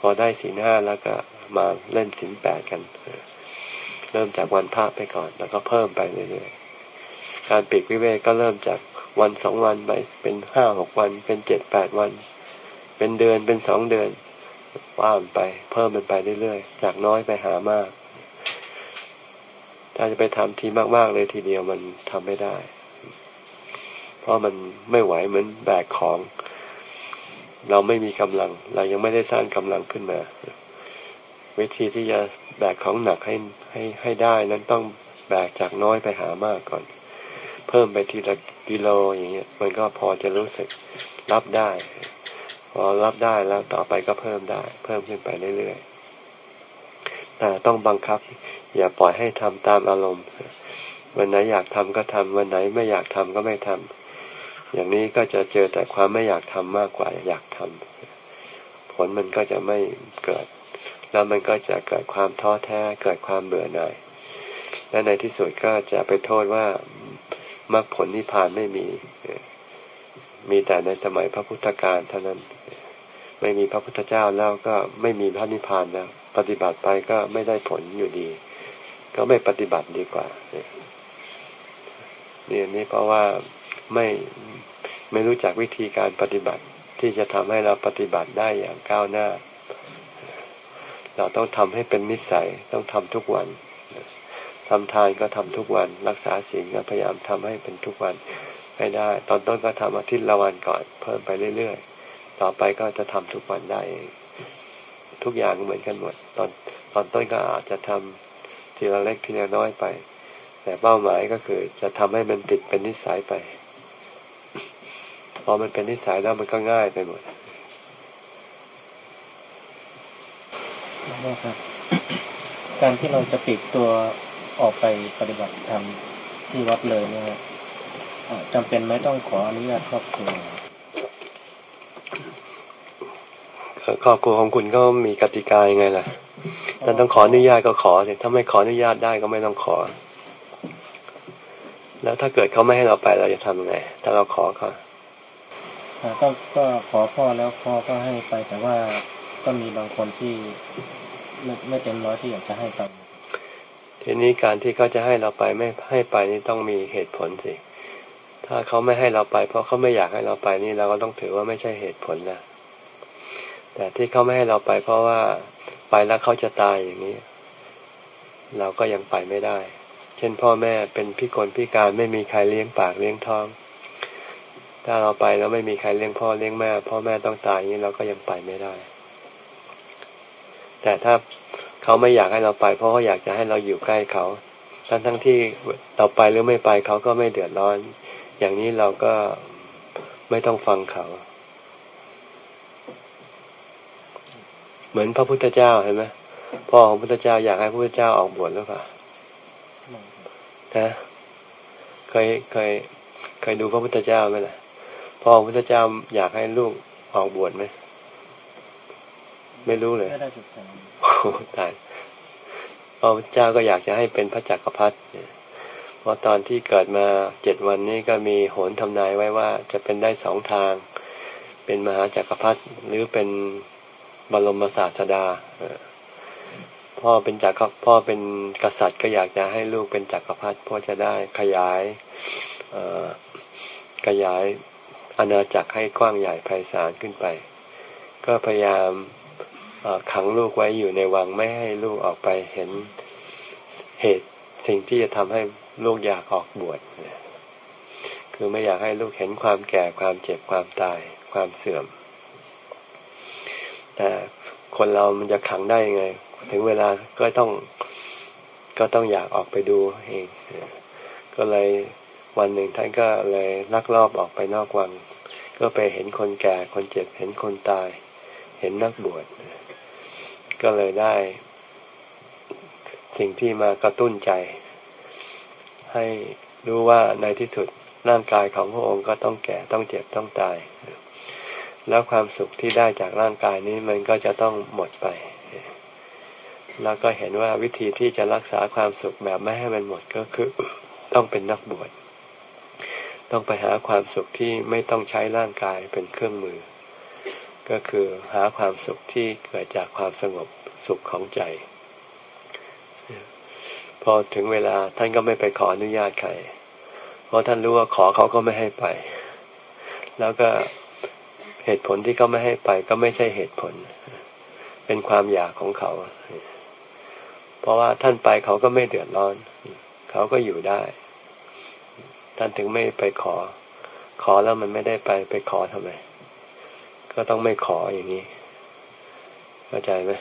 พอได้ศีลห้าแล้วก็มาเล่นศีลแปดกันเริ่มจากวันพระไปก่อน แล้วก็เพิ่มไปเรื่อยๆการปีกวิเวกก็เริ่มจากวันสองวันไปเป็นห้าหกวัน เป็นเจ็ดแปดวัน เป็นเดือนเป็นสองเดือนว่ามไป เพิ่มมันไปเรื่อยๆ จากน้อยไปหามาก ถ้าจะไปทำทีมากๆเลยทีเดียวมันทำไม่ได้ เพราะมันไม่ไหวเหมือนแบกของ เราไม่มีกำลัง เรายังไม่ได้สร้างกำลังขึ้นมา วิธีที่จะแบกของหนักให้ให้ให้ได้นั้นต้องแบกจากน้อยไปหามากก่อน เพิ่มไปทีละกิโลอย่างเงี้ย มันก็พอจะรู้สึกรับได้ พอรับได้แล้วต่อไปก็เพิ่มได้ เพิ่มขึ้นไปเรื่อยๆแต่ต้องบังคับ อย่าปล่อยให้ทำตามอารมณ์ วันไหนอยากทำก็ทำวันไหนไม่อยากทำก็ไม่ทำอย่างนี้ก็จะเจอแต่ความไม่อยากทำมากกว่าอยากทำผลมันก็จะไม่เกิด แล้วมันก็จะเกิดความท้อแท้เกิดความเบื่อหน่ายและในที่สุดก็จะไปโทษว่ามรรคผลนิพพานไม่มี มีแต่ในสมัยพระพุทธการเท่านั้น ไม่มีพระพุทธเจ้าแล้วก็ไม่มีพระนิพพานแล้ว ปฏิบัติไปก็ไม่ได้ผลอยู่ดี ก็ไม่ปฏิบัติดีกว่าเนี่ยนี่เพราะว่าไม่ไม่รู้จักวิธีการปฏิบัติที่จะทำให้เราปฏิบัติได้อย่างก้าวหน้า เราต้องทำให้เป็นนิสัยต้องทำทุกวันทำทานก็ทำทุกวัน รักษาสิ่งก็พยายามทำให้เป็นทุกวันให้ได้ ตอนต้นก็ทำอาทิตย์ละวันก่อน เพิ่มไปเรื่อยๆ ต่อไปก็จะทำทุกวันได้ ทุกอย่างเหมือนกันหมด ตอนตอนต้นก็อาจจะทำ ทีละเล็กทีละน้อยไป แต่เป้าหมายก็คือจะทำให้มันติดเป็นนิสัยไป พอมันเป็นนิสัยแล้วมันก็ง่ายไปหมดนะครับการที่เราจะปิดตัวออกไปปฏิบัติธรรมที่วัดเลยเนี่ยจำเป็นไหมต้องขออนุญาตครอบครัวครอบครัวของคุณก็มีกติกายังไงล่ะ ถ้าต้องขออนุญาตก็ขอสิถ้าไม่ขออนุญาตได้ก็ไม่ต้องขอ แล้วถ้าเกิดเขาไม่ให้เราไปเราจะทำยังไง ถ้าเราขอเขาก็ก็ขอพ่อแล้วพ่อก็ให้ไป แต่ว่าก็มีบางคนที่ไม่ไม่เต็มร้อยที่อยากจะให้ไปทีนี้การที่เขาจะให้เราไปไม่ให้ไปนี่ต้องมีเหตุผลสิถ้าเขาไม่ให้เราไป เพราะเขาไม่อยากให้เราไปนี่เราก็ต้องถือว่าไม่ใช่เหตุผลนะแต่ที่เขาไม่ให้เราไป เพราะว่า ไปแล้วเขาจะตายอย่างนี้ เราก็ยังไปไม่ได้ เช่นพ่อแม่เป็นพิกลพิการไม่มีใครเลี้ยงปากเลี้ยงท้อง ถ้าเราไปแล้วไม่มีใครเลี้ยงพ่อเลี้ยงแม่ พ่อแม่ต้องตายอย่างนี้เราก็ยังไปไม่ได้ แต่ถ้าเขาไม่อยากให้เราไป เพราะเขาอยากจะให้เราอยู่ใกล้เขา ทั้งทั้งที่เราไปหรือไม่ไปเขาก็ไม่เดือดร้อน อย่างนี้เราก็ไม่ต้องฟังเขา เห มือนพระพุทธเจ้าเห็นไหมพ่อของพระพุทธเจ้าอยากให้พระพุทธเจ้าออกบวชหรือเปล่านะเคยเคยเคยดูพระพุทธเจ้าไหมล่ะพ่อของพระพุทธเจ้าอยากให้ลูกออกบวชไหมไม่รู้เลยไม่ได้ศึกษาตายพระเจ้าก็อยากจะให้เป็นพระจักรพรรดิเพราะตอนที่เกิดมาเจ็ดวันนี้ก็มีโหนทำนายไว้ว่าจะเป็นได้สองทาง เป็นมหาจักรพรรดิหรือเป็น บรมศาสดาพ่อเป็นจักรพ่อเป็นกษัตริย์ก็อยากจะให้ลูกเป็นจักรพรรดิเพราะจะได้ขยายขยายอาณาจักรให้กว้างใหญ่ไพศาลขึ้นไป ก็พยายามขังลูกไว้อยู่ในวังไม่ให้ลูกออกไปเห็นเหตุสิ่งที่จะทำให้ลูกอยากออกบวชคือไม่อยากให้ลูกเห็นความแก่ความเจ็บความตายความเสื่อม แต่คนเรามันจะขังได้ยังไง ถึงเวลาก็ต้องก็ต้องอยากออกไปดูเอง ก็เลยวันหนึ่งท่านก็เลยลักลอบออกไปนอกวัง ก็ไปเห็นคนแก่คนเจ็บเห็นคนตาย เห็นนักบวชก็เลยได้ สิ่งที่มากระตุ้นใจ ให้รู้ว่าในที่สุดร่างกายของพระองค์ก็ต้องแก่ต้องเจ็บต้องตาย แล้วความสุขที่ได้จากร่างกายนี้มันก็จะต้องหมดไป แล้วก็เห็นว่าวิธีที่จะรักษาความสุขแบบไม่ให้มันหมดก็คือต้องเป็นนักบวช ต้องไปหาความสุขที่ไม่ต้องใช้ร่างกายเป็นเครื่องมือ ก็คือหาความสุขที่เกิดจากความสงบสุขของใจ พอถึงเวลาท่านก็ไม่ไปขออนุญาตใคร เพราะท่านรู้ว่าขอเขาก็ไม่ให้ไป แล้วก็ เหตุผลที่เขาไม่ให้ไปก็ไม่ใช่เหตุผล เป็นความอยากของเขา เพราะว่าท่านไปเขาก็ไม่เดือดร้อน เขาก็อยู่ได้ ท่านถึงไม่ไปขอ ขอแล้วมันไม่ได้ไปไปขอทำไม ก็ต้องไม่ขออย่างนี้ เข้าใจไหม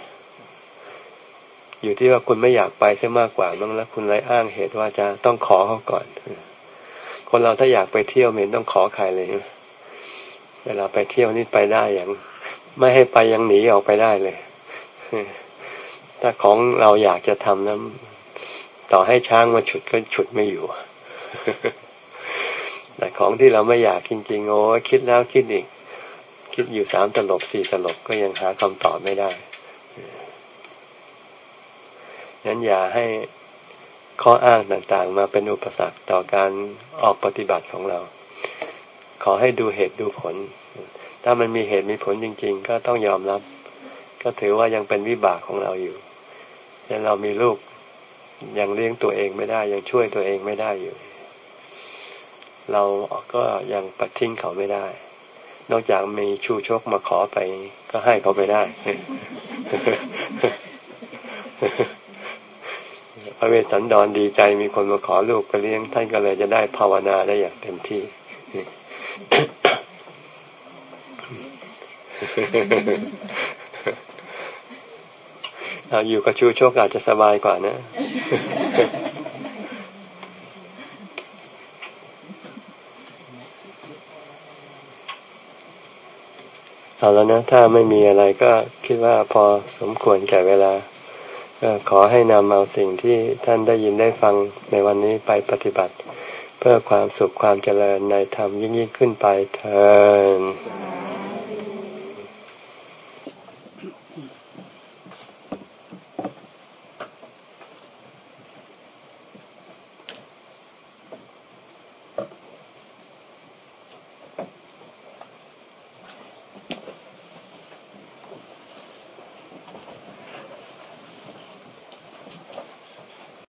อยู่ที่ว่าคุณไม่อยากไปใช่มากกว่าบ้างแล้วคุณไรอ้างเหตุว่าจะต้องขอเขาก่อน คนเราถ้าอยากไปเที่ยวเมนต้องขอใครเลย เวลาไปเที่ยวนี่ไปได้อย่าง ไม่ให้ไปยังหนีออกไปได้เลย ถ้าของเราอยากจะทำนั้นต่อให้ช้างมาฉุดก็ฉุดไม่อยู่ แต่ของที่เราไม่อยากจริงๆโอ้คิดแล้วคิดอีก คิดอยู่สามตลบสี่ตลบก็ยังหาคำตอบไม่ได้งั้นอย่าให้ข้ออ้างต่างๆ มาเป็นอุปสรรคต่อการออกปฏิบัติของเรา ขอให้ดูเหตุดูผล ถ้ามันมีเหตุมีผลจริง ๆ ก็ต้องยอมรับ ก็ถือว่ายังเป็นวิบากของเราอยู่ยังเรามีลูกยังเลี้ยงตัวเองไม่ได้ ยังช่วยตัวเองไม่ได้อยู่ เราก็ยังปัดทิ้งเขาไม่ได้ นอกจากมีชูชกมาขอไปก็ให้เขาไปได้พระเวสสันดรดีใจมีคนมาขอลูกไปเลี้ยงท่านก็เลยจะได้ภาวนาได้อย่างเต็มที่ เราอยู่กับชูโชคอาจจะสบายกว่านะ เอาแล้วนะ ถ้าไม่มีอะไรก็คิดว่าพอสมควรแก่เวลา ก็ขอให้นำเอาสิ่งที่ท่านได้ยินได้ฟังในวันนี้ไปปฏิบัติ เพื่อความสุขความเจริญในธรรมยิ่งยิ่งขึ้นไปเถิด